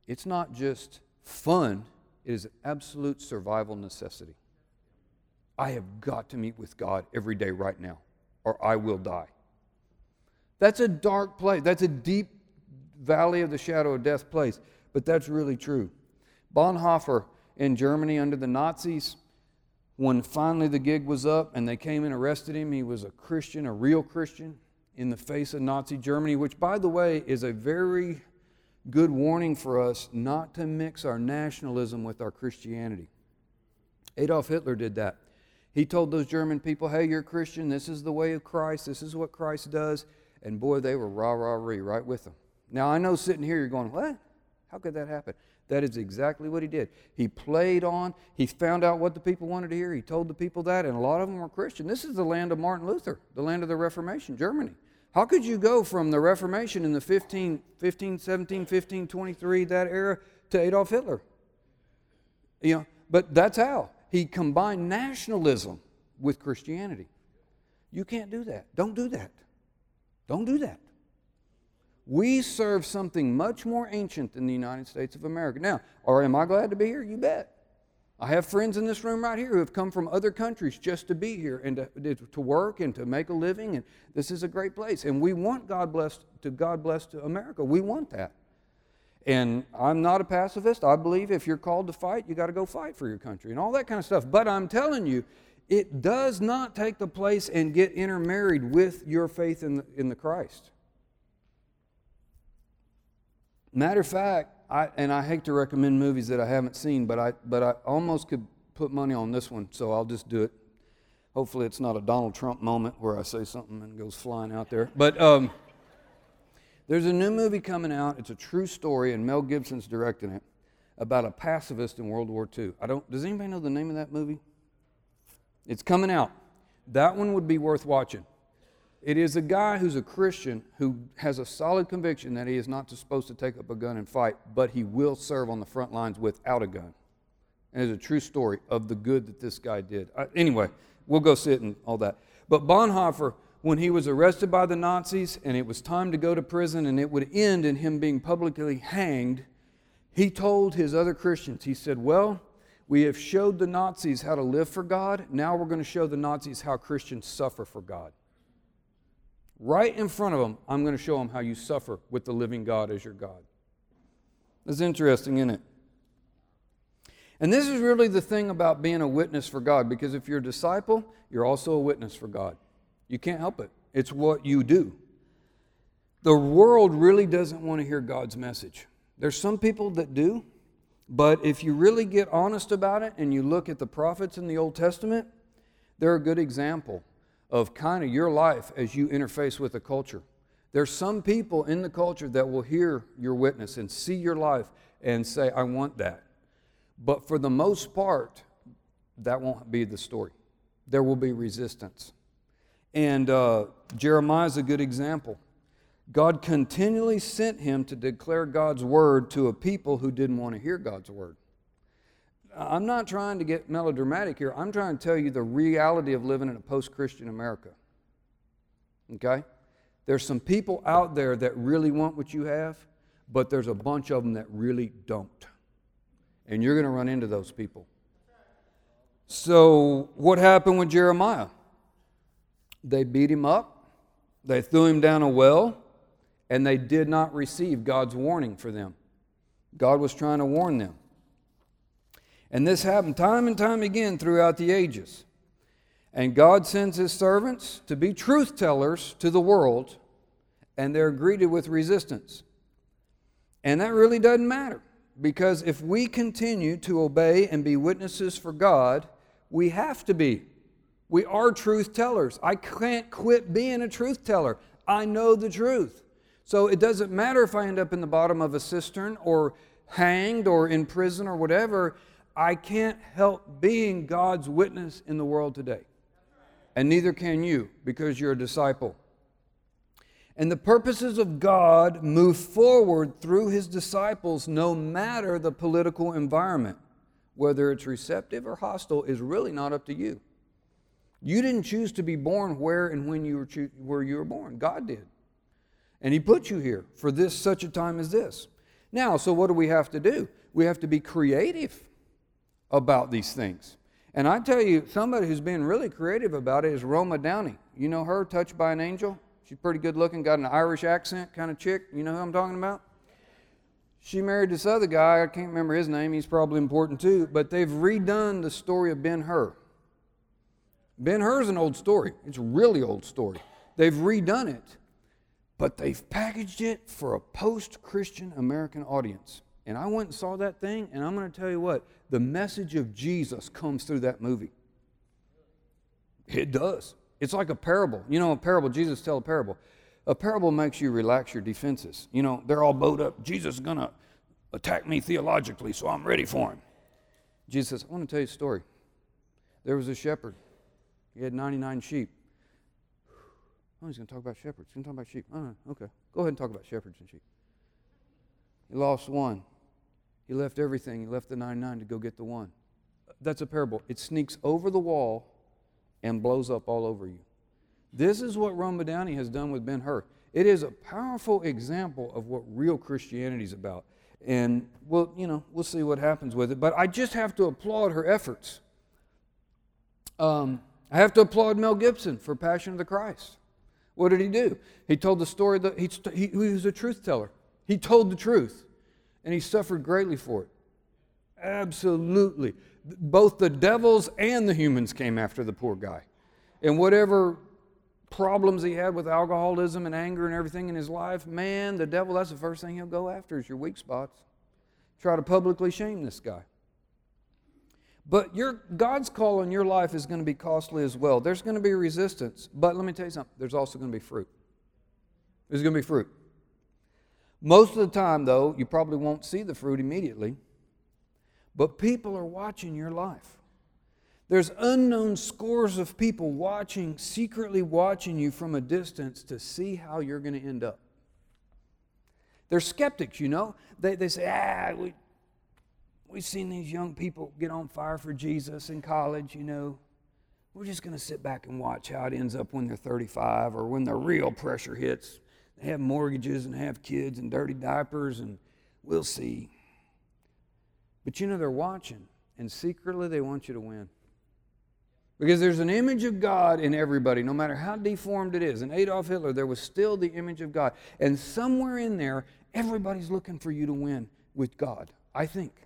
it's not just fun, it is an absolute survival necessity. I have got to meet with God every day right now, or I will die. That's a dark place. That's a deep valley of the shadow of death place but that's really true. Bonhoeffer in Germany under the Nazis, when finally the gig was up and they came and arrested him, he was a Christian, a real Christian, in the face of Nazi Germany, which, by the way, is a very good warning for us not to mix our nationalism with our Christianity. Adolf Hitler did that. He told those German people, hey, you're Christian, this is the way of Christ, this is what Christ does. And boy, they were rah rah ree right with him. Now, I know sitting here, you're going, what? How could that happen? That is exactly what he did. He played on, he found out what the people wanted to hear, he told the people that, and a lot of them were Christian. This is the land of Martin Luther, the land of the Reformation, Germany. How could you go from the Reformation in the 15, 15 17, 15, 23, that era, to Adolf Hitler? You know, but that's how. He combined nationalism with Christianity. You can't do that. Don't do that. Don't do that. We serve something much more ancient than the United States of America. Now, or am I glad to be here? You bet. I have friends in this room right here who have come from other countries just to be here and to, to work and to make a living. And this is a great place. And we want God bless to God bless to America. We want that. And I'm not a pacifist. I believe if you're called to fight, you got to go fight for your country and all that kind of stuff. But I'm telling you, it does not take the place and get intermarried with your faith in the, in the Christ. Matter of fact, I, and I hate to recommend movies that I haven't seen, but I, but I almost could put money on this one, so I'll just do it. Hopefully, it's not a Donald Trump moment where I say something and goes flying out there. But um, there's a new movie coming out. It's a true story, and Mel Gibson's directing it about a pacifist in World War II. I don't. Does anybody know the name of that movie? It's coming out. That one would be worth watching. It is a guy who's a Christian who has a solid conviction that he is not supposed to take up a gun and fight, but he will serve on the front lines without a gun. And it's a true story of the good that this guy did. Uh, anyway, we'll go sit and all that. But Bonhoeffer, when he was arrested by the Nazis and it was time to go to prison and it would end in him being publicly hanged, he told his other Christians, he said, Well, we have showed the Nazis how to live for God. Now we're going to show the Nazis how Christians suffer for God. Right in front of them, I'm going to show them how you suffer with the living God as your God. That's interesting, isn't it? And this is really the thing about being a witness for God, because if you're a disciple, you're also a witness for God. You can't help it, it's what you do. The world really doesn't want to hear God's message. There's some people that do, But if you really get honest about it and you look at the prophets in the Old Testament, they're a good example of kind of your life as you interface with the culture. There's some people in the culture that will hear your witness and see your life and say, I want that. But for the most part, that won't be the story. There will be resistance. And uh, Jeremiah is a good example. God continually sent him to declare God's word to a people who didn't want to hear God's word. I'm not trying to get melodramatic here. I'm trying to tell you the reality of living in a post Christian America. Okay? There's some people out there that really want what you have, but there's a bunch of them that really don't. And you're going to run into those people. So, what happened with Jeremiah? They beat him up, they threw him down a well, and they did not receive God's warning for them. God was trying to warn them. And this happened time and time again throughout the ages. And God sends his servants to be truth tellers to the world, and they're greeted with resistance. And that really doesn't matter because if we continue to obey and be witnesses for God, we have to be. We are truth tellers. I can't quit being a truth teller. I know the truth. So it doesn't matter if I end up in the bottom of a cistern or hanged or in prison or whatever. I can't help being God's witness in the world today. And neither can you because you're a disciple. And the purposes of God move forward through his disciples no matter the political environment. Whether it's receptive or hostile is really not up to you. You didn't choose to be born where and when you were cho- where you were born. God did. And he put you here for this such a time as this. Now, so what do we have to do? We have to be creative about these things. And I tell you, somebody who's been really creative about it is Roma Downey. You know her, Touched by an Angel? She's pretty good looking, got an Irish accent kind of chick. You know who I'm talking about? She married this other guy, I can't remember his name, he's probably important too, but they've redone the story of Ben Hur. Ben Hur's an old story. It's a really old story. They've redone it, but they've packaged it for a post Christian American audience. And I went and saw that thing, and I'm going to tell you what the message of Jesus comes through that movie. It does. It's like a parable. You know, a parable, Jesus tell a parable. A parable makes you relax your defenses. You know, they're all bowed up. Jesus is going to attack me theologically, so I'm ready for him. Jesus says, I want to tell you a story. There was a shepherd. He had 99 sheep. Oh, he's going to talk about shepherds. He's going to talk about sheep. Oh, okay. Go ahead and talk about shepherds and sheep. He lost one. He left everything. He left the 99 to go get the one. That's a parable. It sneaks over the wall and blows up all over you. This is what Roma Downey has done with Ben Hur. It is a powerful example of what real Christianity is about. And we'll, you know, we'll see what happens with it. But I just have to applaud her efforts. Um, I have to applaud Mel Gibson for Passion of the Christ. What did he do? He told the story that he, he, he was a truth teller. He told the truth, and he suffered greatly for it. Absolutely. Both the devils and the humans came after the poor guy. And whatever problems he had with alcoholism and anger and everything in his life, man, the devil, that's the first thing he'll go after is your weak spots. Try to publicly shame this guy. But your, God's call on your life is going to be costly as well. There's going to be resistance, but let me tell you something there's also going to be fruit. There's going to be fruit. Most of the time, though, you probably won't see the fruit immediately, but people are watching your life. There's unknown scores of people watching, secretly watching you from a distance to see how you're going to end up. They're skeptics, you know. They, they say, ah, we, we've seen these young people get on fire for Jesus in college, you know. We're just going to sit back and watch how it ends up when they're 35 or when the real pressure hits. They have mortgages and have kids and dirty diapers, and we'll see. But you know, they're watching, and secretly they want you to win. Because there's an image of God in everybody, no matter how deformed it is. In Adolf Hitler, there was still the image of God. And somewhere in there, everybody's looking for you to win with God, I think.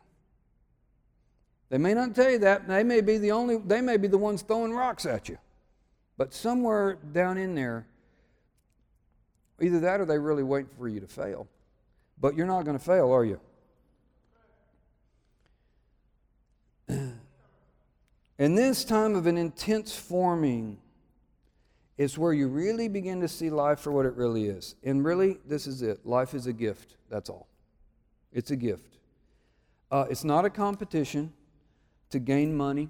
They may not tell you that. They may be the only, they may be the ones throwing rocks at you. But somewhere down in there, either that or they really wait for you to fail. But you're not going to fail, are you? and this time of an intense forming is where you really begin to see life for what it really is. And really, this is it life is a gift. That's all. It's a gift. Uh, it's not a competition to gain money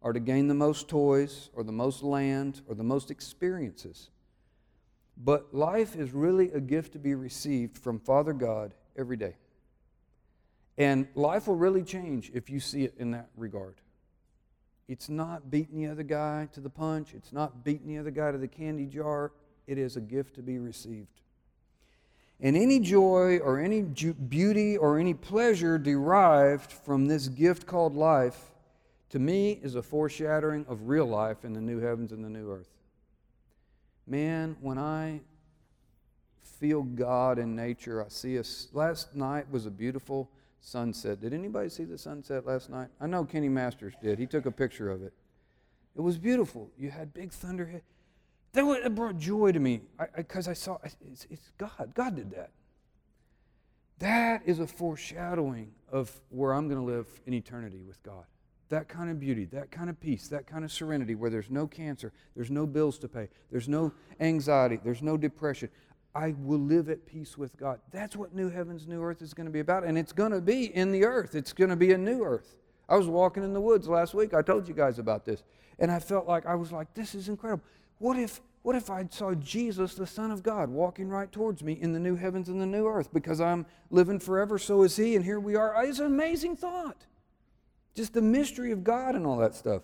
or to gain the most toys or the most land or the most experiences. But life is really a gift to be received from Father God every day. And life will really change if you see it in that regard. It's not beating the other guy to the punch, it's not beating the other guy to the candy jar. It is a gift to be received. And any joy or any beauty or any pleasure derived from this gift called life, to me, is a foreshadowing of real life in the new heavens and the new earth. Man, when I feel God in nature, I see us. Last night was a beautiful sunset. Did anybody see the sunset last night? I know Kenny Masters did. He took a picture of it. It was beautiful. You had big thunder. That, was, that brought joy to me because I, I, I, saw it's, it's God. God did that. That is a foreshadowing of where I'm going to live in eternity with God. That kind of beauty, that kind of peace, that kind of serenity where there's no cancer, there's no bills to pay, there's no anxiety, there's no depression. I will live at peace with God. That's what new heavens, new earth is going to be about. And it's going to be in the earth, it's going to be a new earth. I was walking in the woods last week. I told you guys about this. And I felt like, I was like, this is incredible. What if, what if I saw Jesus, the Son of God, walking right towards me in the new heavens and the new earth because I'm living forever, so is He, and here we are? It's an amazing thought. Just the mystery of God and all that stuff.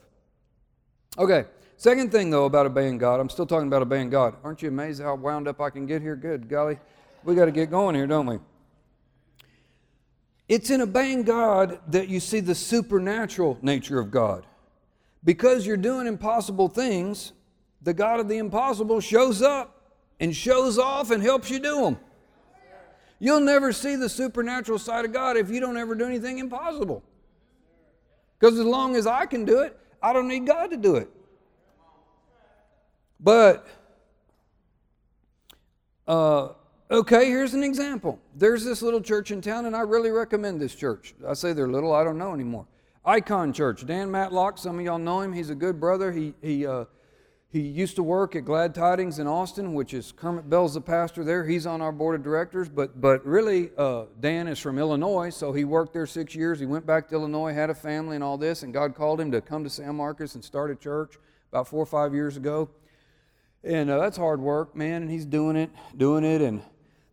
Okay, Second thing, though, about obeying God, I'm still talking about obeying God. Aren't you amazed how wound up I can get here? Good, golly. We got to get going here, don't we? It's in obeying God that you see the supernatural nature of God. Because you're doing impossible things, the God of the impossible shows up and shows off and helps you do them. You'll never see the supernatural side of God if you don't ever do anything impossible. Because as long as I can do it, I don't need God to do it. But, uh, okay, here's an example. There's this little church in town, and I really recommend this church. I say they're little, I don't know anymore. Icon Church. Dan Matlock, some of y'all know him. He's a good brother. He, he, uh, he used to work at Glad Tidings in Austin, which is Kermit Bell's the pastor there. He's on our board of directors, but, but really, uh, Dan is from Illinois, so he worked there six years. He went back to Illinois, had a family and all this, and God called him to come to San Marcos and start a church about four or five years ago. And uh, that's hard work, man. And he's doing it, doing it. And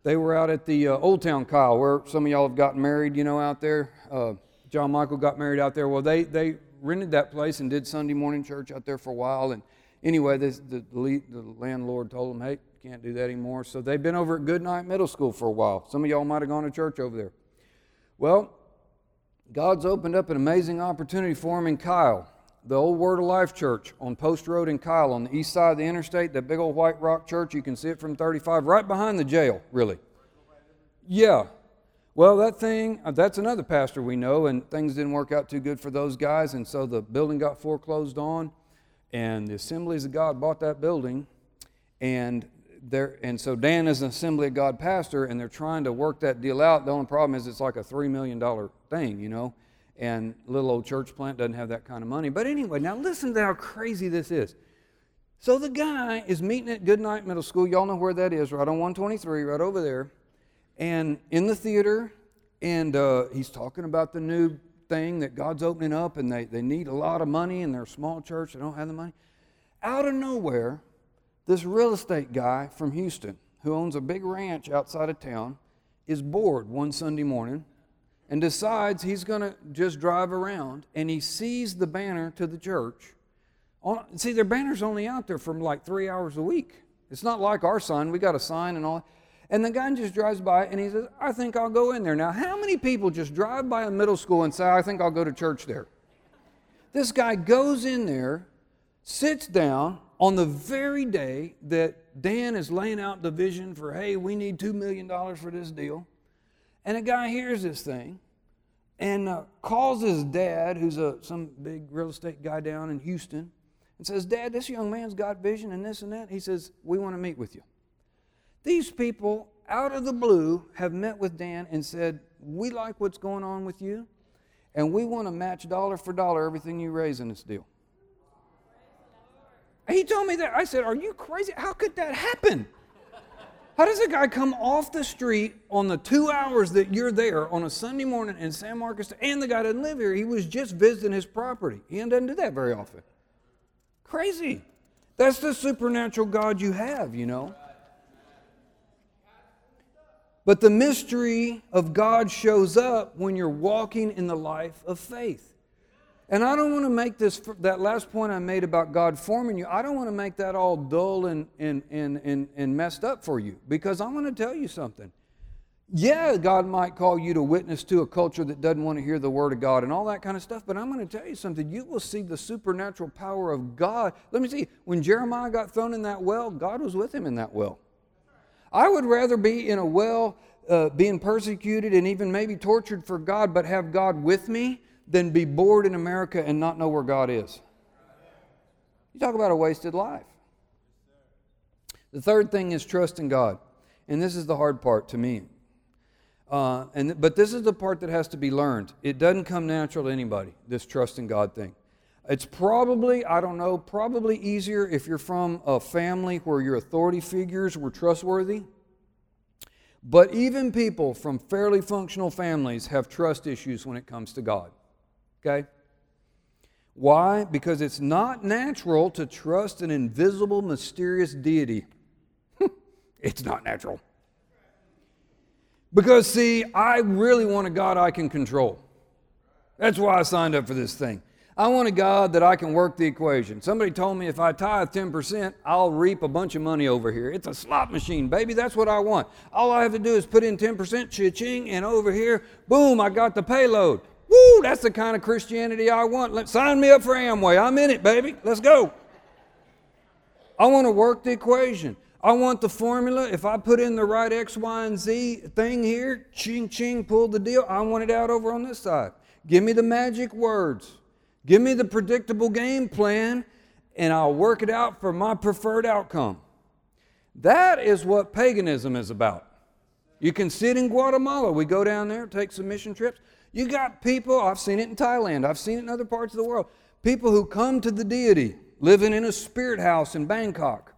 they were out at the uh, Old Town Kyle, where some of y'all have gotten married, you know, out there. Uh, John Michael got married out there. Well, they, they rented that place and did Sunday morning church out there for a while. And anyway, this, the, the landlord told them, hey, can't do that anymore. So they've been over at Goodnight Middle School for a while. Some of y'all might have gone to church over there. Well, God's opened up an amazing opportunity for them in Kyle the old Word of Life Church on Post Road in Kyle on the east side of the interstate, that big old white rock church. You can see it from 35, right behind the jail, really. Yeah. Well, that thing, uh, that's another pastor we know, and things didn't work out too good for those guys, and so the building got foreclosed on, and the Assemblies of God bought that building, and there, and so Dan is an Assembly of God pastor, and they're trying to work that deal out. The only problem is it's like a $3 million thing, you know and little old church plant doesn't have that kind of money. But anyway, now listen to how crazy this is. So the guy is meeting at Goodnight Middle School. Y'all know where that is, right on 123, right over there. And in the theater, and uh, he's talking about the new thing that God's opening up, and they, they need a lot of money, and they're a small church, they don't have the money. Out of nowhere, this real estate guy from Houston, who owns a big ranch outside of town, is bored one Sunday morning and decides he's going to just drive around and he sees the banner to the church. See, their banner's only out there from like three hours a week. It's not like our sign. We got a sign and all. And the guy just drives by and he says, I think I'll go in there. Now, how many people just drive by a middle school and say, I think I'll go to church there? This guy goes in there, sits down on the very day that Dan is laying out the vision for, hey, we need $2 million for this deal. And a guy hears this thing and uh, calls his dad, who's a, some big real estate guy down in Houston, and says, Dad, this young man's got vision and this and that. He says, We want to meet with you. These people, out of the blue, have met with Dan and said, We like what's going on with you. and we want to match dollar for dollar everything you raise in this deal. He told me that. I said, Are you crazy? How could that happen? How does a guy come off the street on the two hours that you're there on a Sunday morning in San Marcos, and the guy didn't live here? He was just visiting his property. He doesn't do that very often. Crazy. That's the supernatural God you have, you know. But the mystery of God shows up when you're walking in the life of faith. And I don't want to make this, that last point I made about God forming you, I don't want to make that all dull and, and, and, and, and messed up for you because I want to tell you something. Yeah, God might call you to witness to a culture that doesn't want to hear the Word of God and all that kind of stuff, but I'm going to tell you something. You will see the supernatural power of God. Let me see, when Jeremiah got thrown in that well, God was with him in that well. I would rather be in a well uh, being persecuted and even maybe tortured for God, but have God with me than be bored in America and not know where God is. You talk about a wasted life. The third thing is trust in God. And this is the hard part to me. Uh, and, but this is the part that has to be learned. It doesn't come natural to anybody, this trust in God thing. It's probably, I don't know, probably easier if you're from a family where your authority figures were trustworthy. But even people from fairly functional families have trust issues when it comes to God. Okay? Why? Because it's not natural to trust an invisible, mysterious deity. it's not natural. Because, see, I really want a God I can control. That's why I signed up for this thing. I want a God that I can work the equation. Somebody told me if I tithe 10%, I'll reap a bunch of money over here. It's a slot machine, baby. That's what I want. All I have to do is put in 10%, cha-ching, and over here, boom, I got the payload. Woo, that's the kind of Christianity I want. Let, sign me up for Amway. I'm in it, baby. Let's go. I want to work the equation. I want the formula. If I put in the right X, Y, and Z thing here, ching, ching, pull the deal, I want it out over on this side. Give me the magic words. Give me the predictable game plan, and I'll work it out for my preferred outcome. That is what paganism is about. You can see it in Guatemala. We go down there, take some mission trips. You got people, I've seen it in Thailand, I've seen it in other parts of the world, people who come to the deity living in a spirit house in Bangkok.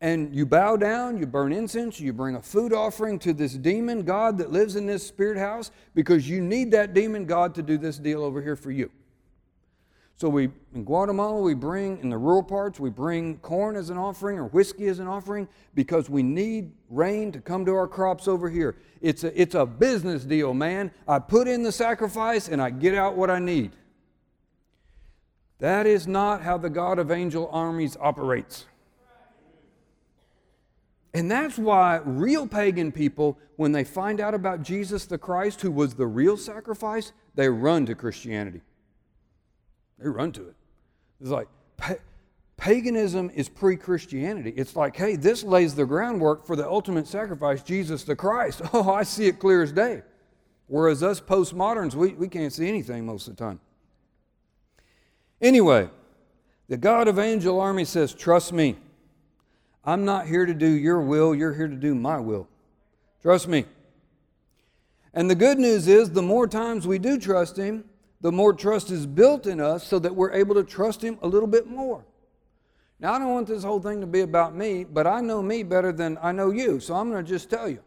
And you bow down, you burn incense, you bring a food offering to this demon God that lives in this spirit house because you need that demon God to do this deal over here for you. So we in Guatemala we bring in the rural parts we bring corn as an offering or whiskey as an offering because we need rain to come to our crops over here. It's a, it's a business deal, man. I put in the sacrifice and I get out what I need. That is not how the God of angel armies operates. And that's why real pagan people, when they find out about Jesus the Christ, who was the real sacrifice, they run to Christianity. They run to it. It's like pa- paganism is pre Christianity. It's like, hey, this lays the groundwork for the ultimate sacrifice, Jesus the Christ. Oh, I see it clear as day. Whereas us postmoderns, we, we can't see anything most of the time. Anyway, the God of angel army says, Trust me. I'm not here to do your will, you're here to do my will. Trust me. And the good news is, the more times we do trust Him, the more trust is built in us so that we're able to trust Him a little bit more. Now, I don't want this whole thing to be about me, but I know me better than I know you, so I'm going to just tell you.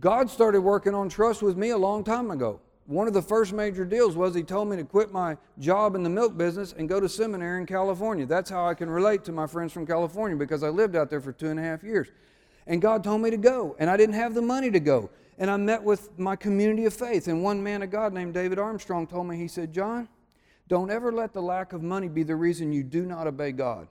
God started working on trust with me a long time ago. One of the first major deals was He told me to quit my job in the milk business and go to seminary in California. That's how I can relate to my friends from California because I lived out there for two and a half years. And God told me to go, and I didn't have the money to go and I met with my community of faith. And one man of God named David Armstrong told me, he said, John, don't ever let the lack of money be the reason you do not obey God.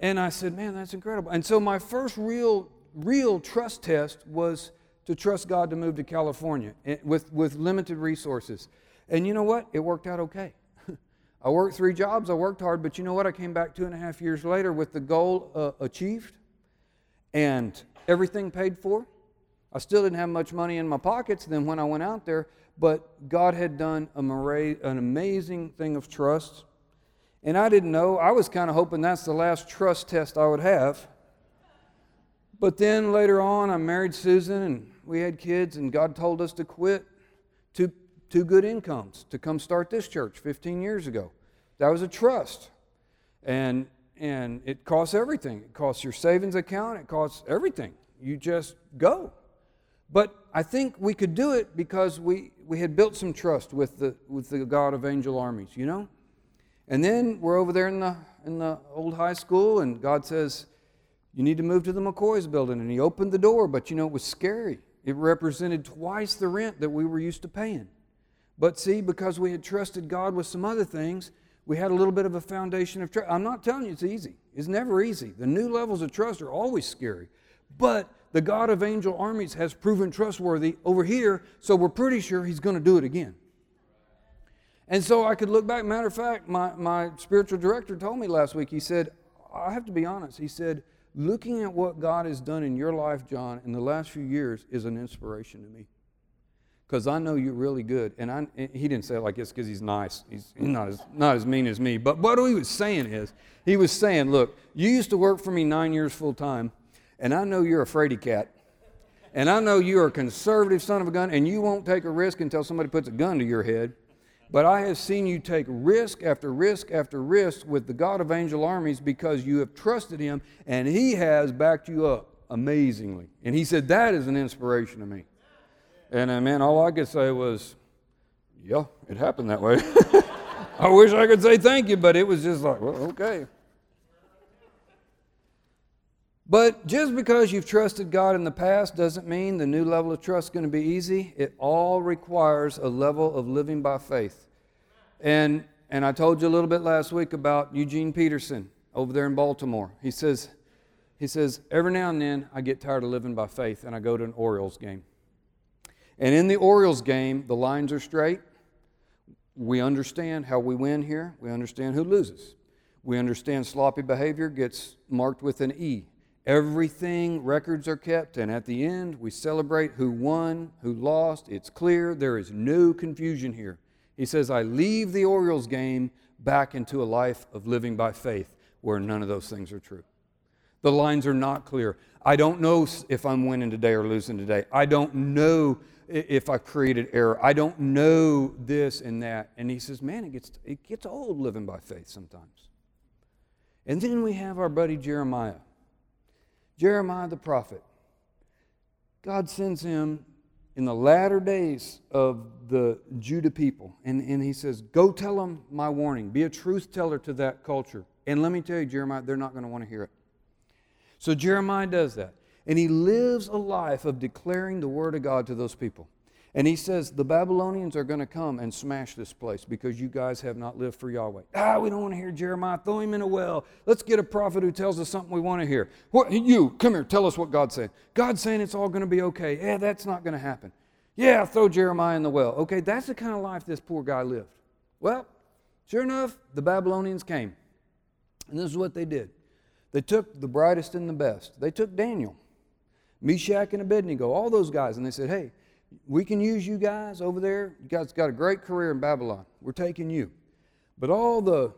And I said, man, that's incredible. And so my first real, real trust test was to trust God to move to California eh, with, with limited resources. And you know what? It worked out okay. I worked three jobs, I worked hard, but you know what? I came back two and a half years later with the goal uh, achieved and everything paid for. I still didn't have much money in my pockets then when I went out there, but God had done an amazing thing of trust. And I didn't know. I was kind of hoping that's the last trust test I would have. But then later on, I married Susan and we had kids, and God told us to quit two, two good incomes to come start this church 15 years ago. That was a trust. And, and it costs everything. It costs your savings account, it costs everything. You just go. But I think we could do it because we, we had built some trust with the, with the God of angel armies, you know? And then we're over there in the, in the old high school, and God says, You need to move to the McCoy's building. And He opened the door, but you know, it was scary. It represented twice the rent that we were used to paying. But see, because we had trusted God with some other things, we had a little bit of a foundation of trust. I'm not telling you it's easy. It's never easy. The new levels of trust are always scary. But the God of angel armies has proven trustworthy over here, so we're pretty sure he's going to do it again. And so I could look back. Matter of fact, my, my spiritual director told me last week, he said, I have to be honest. He said, looking at what God has done in your life, John, in the last few years is an inspiration to me. Because I know you're really good. And, I, he didn't say it like this because he's nice. He's not as, not as mean as me. But what he was saying is, he was saying, Look, you used to work for me nine years full time, and I know you're a fraidy cat. And I know you're a conservative son of a gun, and you won't take a risk until somebody puts a gun to your head. But I have seen you take risk after risk after risk with the God of angel armies because you have trusted him and he has backed you up amazingly. And he said, That is an inspiration to me. And uh, man, all I could say was, Yeah, it happened that way. I wish I could say thank you, but it was just like, Well, okay. But just because you've trusted God in the past doesn't mean the new level of trust is going to be easy. It all requires a level of living by faith. And, and I told you a little bit last week about Eugene Peterson over there in Baltimore. He says, he says, every now and then I get tired of living by faith and I go to an Orioles game. And in the Orioles game, the lines are straight. We understand how we win here. We understand who loses. We understand sloppy behavior gets marked with an E. Everything, records are kept, and at the end, we celebrate who won, who lost. It's clear there is no confusion here. He says, I leave the Orioles game back into a life of living by faith where none of those things are true. The lines are not clear. I don't know if I'm winning today or losing today. I don't know if I created error. I don't know this and that. And he says, man, it gets, it gets old living by faith sometimes. And then we have our buddy Jeremiah. Jeremiah the prophet. God sends him in the latter days of the Judah people. And, and he says, Go tell them my warning. Be a truth teller to that culture. And let me tell you, Jeremiah, they're not going to want to hear it. So Jeremiah does that. And he lives a life of declaring the word of God to those people. And he says, The Babylonians are going to come and smash this place because you guys have not lived for Yahweh. Ah, we don't want to hear Jeremiah. Throw him in a well. Let's get a prophet who tells us something we want to hear. What, you, come here, tell us what God's saying. God's saying it's all going to be okay. Yeah, that's not going to happen. Yeah, throw Jeremiah in the well. Okay, that's the kind of life this poor guy lived. Well, sure enough, the Babylonians came. And this is what they did they took the brightest and the best. They took Daniel, Meshach, and Abednego, all those guys, and they said, Hey, we can use you guys over there. You guys got a great career in Babylon. We're taking you. But all the,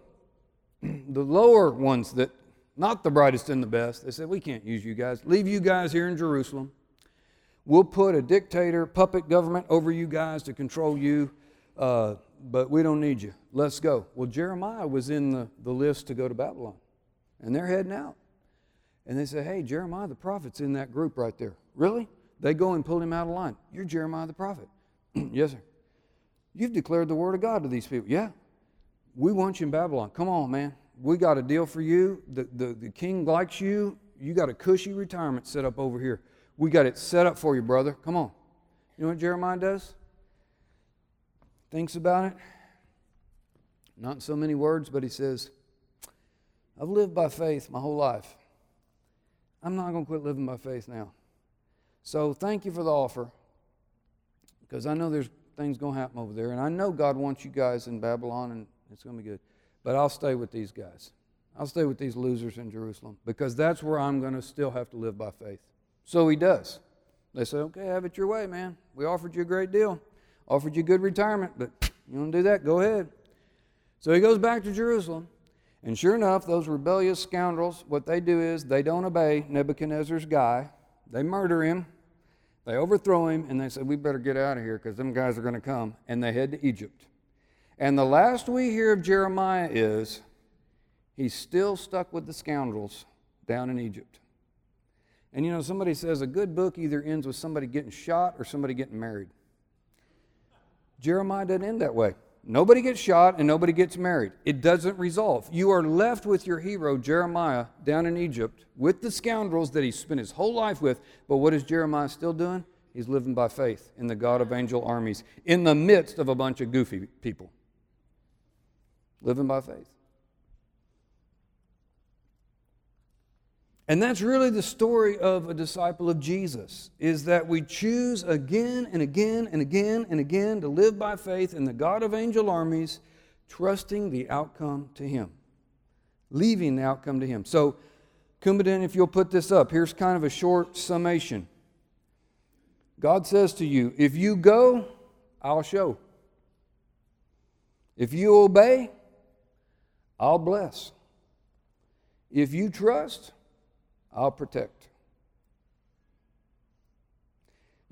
the lower ones that, not the brightest and the best, they said, we can't use you guys. Leave you guys here in Jerusalem. We'll put a dictator, puppet government over you guys to control you, uh, but we don't need you. Let's go. Well, Jeremiah was in the, the list to go to Babylon, and they're heading out. And they say, hey, Jeremiah the prophet's in that group right there. Really? They go and pull him out of line. You're Jeremiah the prophet. yes, sir. You've declared the word of God to these people. Yeah. We want you in Babylon. Come on, man. We got a deal for you. The, the, the king likes you. You got a cushy retirement set up over here. We got it set up for you, brother. Come on. You know what Jeremiah does? Thinks about it. Not in so many words, but he says, I've lived by faith my whole life. I'm not going to quit living by faith now. So thank you for the offer because I know there's things going to happen over there. And I know God wants you guys in Babylon and it's going to be good. But I'll stay with these guys. I'll stay with these losers in Jerusalem because that's where I'm going to still have to live by faith. So he does. They say, okay, have it your way, man. We offered you a great deal, offered you good retirement, but you want to do that? Go ahead. So he goes back to Jerusalem. And sure enough, those rebellious scoundrels, what they do is they don't obey Nebuchadnezzar's guy. They murder him They overthrow him and they said, We better get out of here because them guys are going to come. And they head to Egypt. And the last we hear of Jeremiah is he's still stuck with the scoundrels down in Egypt. And you know, somebody says a good book either ends with somebody getting shot or somebody getting married. Jeremiah doesn't end that way. Nobody gets shot and nobody gets married. It doesn't resolve. You are left with your hero, Jeremiah, down in Egypt with the scoundrels that he spent his whole life with. But what is Jeremiah still doing? He's living by faith in the God of angel armies in the midst of a bunch of goofy people. Living by faith. And that's really the story of a disciple of Jesus is that we choose again and again and again and again to live by faith in the God of angel armies, trusting the outcome to him. Leaving the outcome to him. So, Coumadin, if you'll put this up, here's kind of a short summation. God says to you, if you go, I'll show. If you obey, I'll bless. If you trust, I'll protect.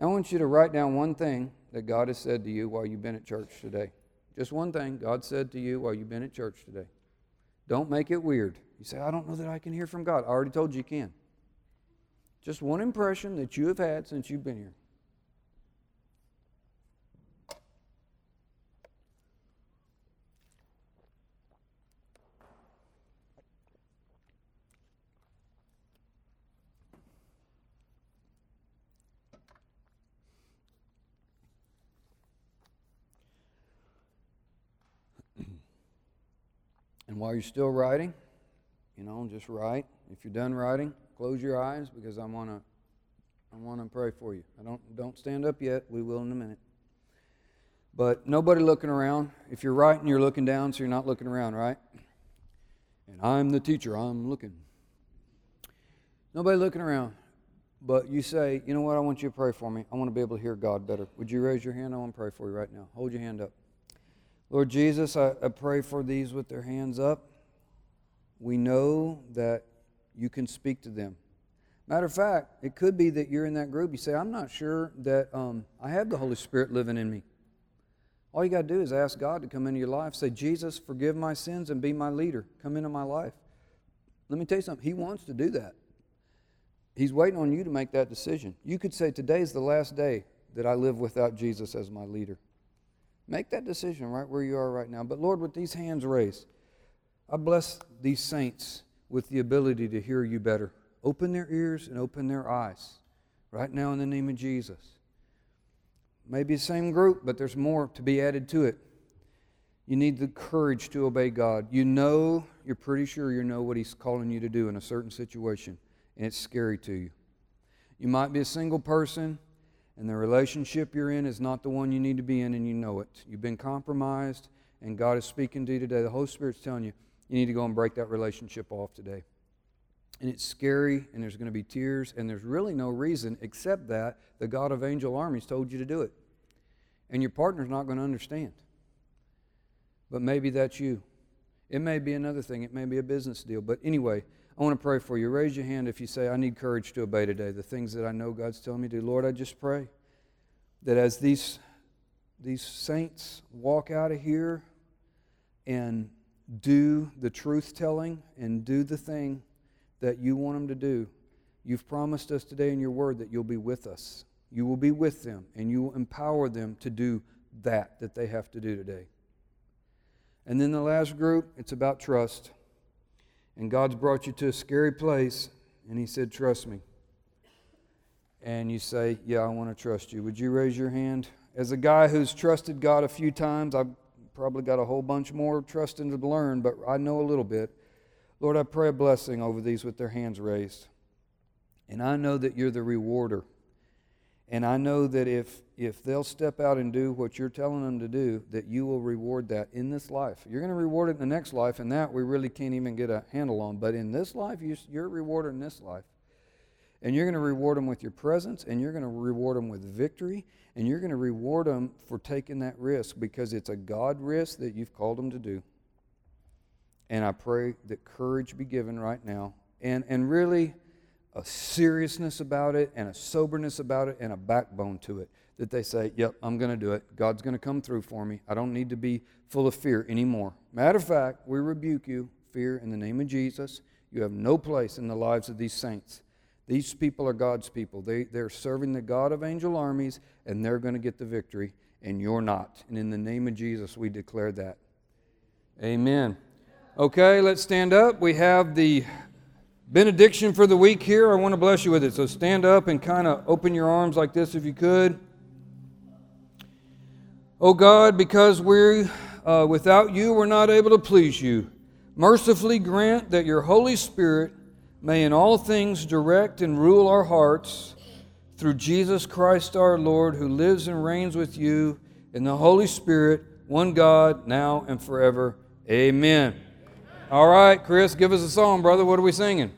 I want you to write down one thing that God has said to you while you've been at church today. Just one thing God said to you while you've been at church today. Don't make it weird. You say, I don't know that I can hear from God. I already told you you can. Just one impression that you have had since you've been here. And while you're still writing, you know, just write. If you're done writing, close your eyes because I want to I want to pray for you. I don't don't stand up yet. We will in a minute. But nobody looking around. If you're writing, you're looking down, so you're not looking around, right? And I'm the teacher. I'm looking. Nobody looking around. But you say, you know what? I want you to pray for me. I want to be able to hear God better. Would you raise your hand? I want to pray for you right now. Hold your hand up. Lord Jesus, I, I pray for these with their hands up. We know that you can speak to them. Matter of fact, it could be that you're in that group. You say, I'm not sure that um, I have the Holy Spirit living in me. All you got to do is ask God to come into your life. Say, Jesus, forgive my sins and be my leader. Come into my life. Let me tell you something. He wants to do that. He's waiting on you to make that decision. You could say, Today is the last day that I live without Jesus as my leader. Make that decision right where you are right now. But Lord, with these hands raised, I bless these saints with the ability to hear you better. Open their ears and open their eyes right now in the name of Jesus. Maybe the same group, but there's more to be added to it. You need the courage to obey God. You know, you're pretty sure you know what He's calling you to do in a certain situation, and it's scary to you. You might be a single person and the relationship you're in is not the one you need to be in, and you know it. You've been compromised, and God is speaking to you today. The Holy Spirit's telling you, you need to go and break that relationship off today. And it's scary, and there's going to be tears, and there's really no reason except that the God of angel armies told you to do it. And your partner's not going to understand. But maybe that's you. It may be another thing, it may be a business deal. But anyway, I want to pray for you. Raise your hand if you say, I need courage to obey today, the things that I know God's telling me to do. Lord, I just pray that as these, these saints walk out of here and do the truth telling and do the thing that you want them to do, you've promised us today in your word that you'll be with us. You will be with them and you will empower them to do that that they have to do today. And then the last group, it's about trust and God's brought you to a scary place, and He said, Trust me. And you say, Yeah, I want to trust you. Would you raise your hand? As a guy who's trusted God a few times, I've probably got a whole bunch more trusting to learn, but I know a little bit. Lord, I pray a blessing over these with their hands raised. And I know that you're the rewarder. And I know that if, if they'll step out and do what you're telling them to do, that you will reward that in this life. You're going to reward it in the next life, and that we really can't even get a handle on. But in this life, you're rewarded in this life. And you're going to reward them with your presence, and you're going to reward them with victory, and you're going to reward them for taking that risk because it's a God risk that you've called them to do. And I pray that courage be given right now. And, and really, a seriousness about it and a soberness about it and a backbone to it that they say, Yep, I'm going to do it. God's going to come through for me. I don't need to be full of fear anymore. Matter of fact, we rebuke you, fear, in the name of Jesus. You have no place in the lives of these saints. These people are God's people. They, they're serving the God of angel armies, and they're going to get the victory, and you're not. And in the name of Jesus, we declare that. Amen. Okay, let's stand up. We have the benediction for the week here. I want to bless you with it. So stand up and kind of open your arms like this if you could. Oh God, because we, uh, without you, we're not able to please you, mercifully grant that your Holy Spirit may in all things direct and rule our hearts through Jesus Christ our Lord, who lives and reigns with you in the Holy Spirit, one God, now and forever. Amen. All right, Chris, give us a song, brother. What are we singing?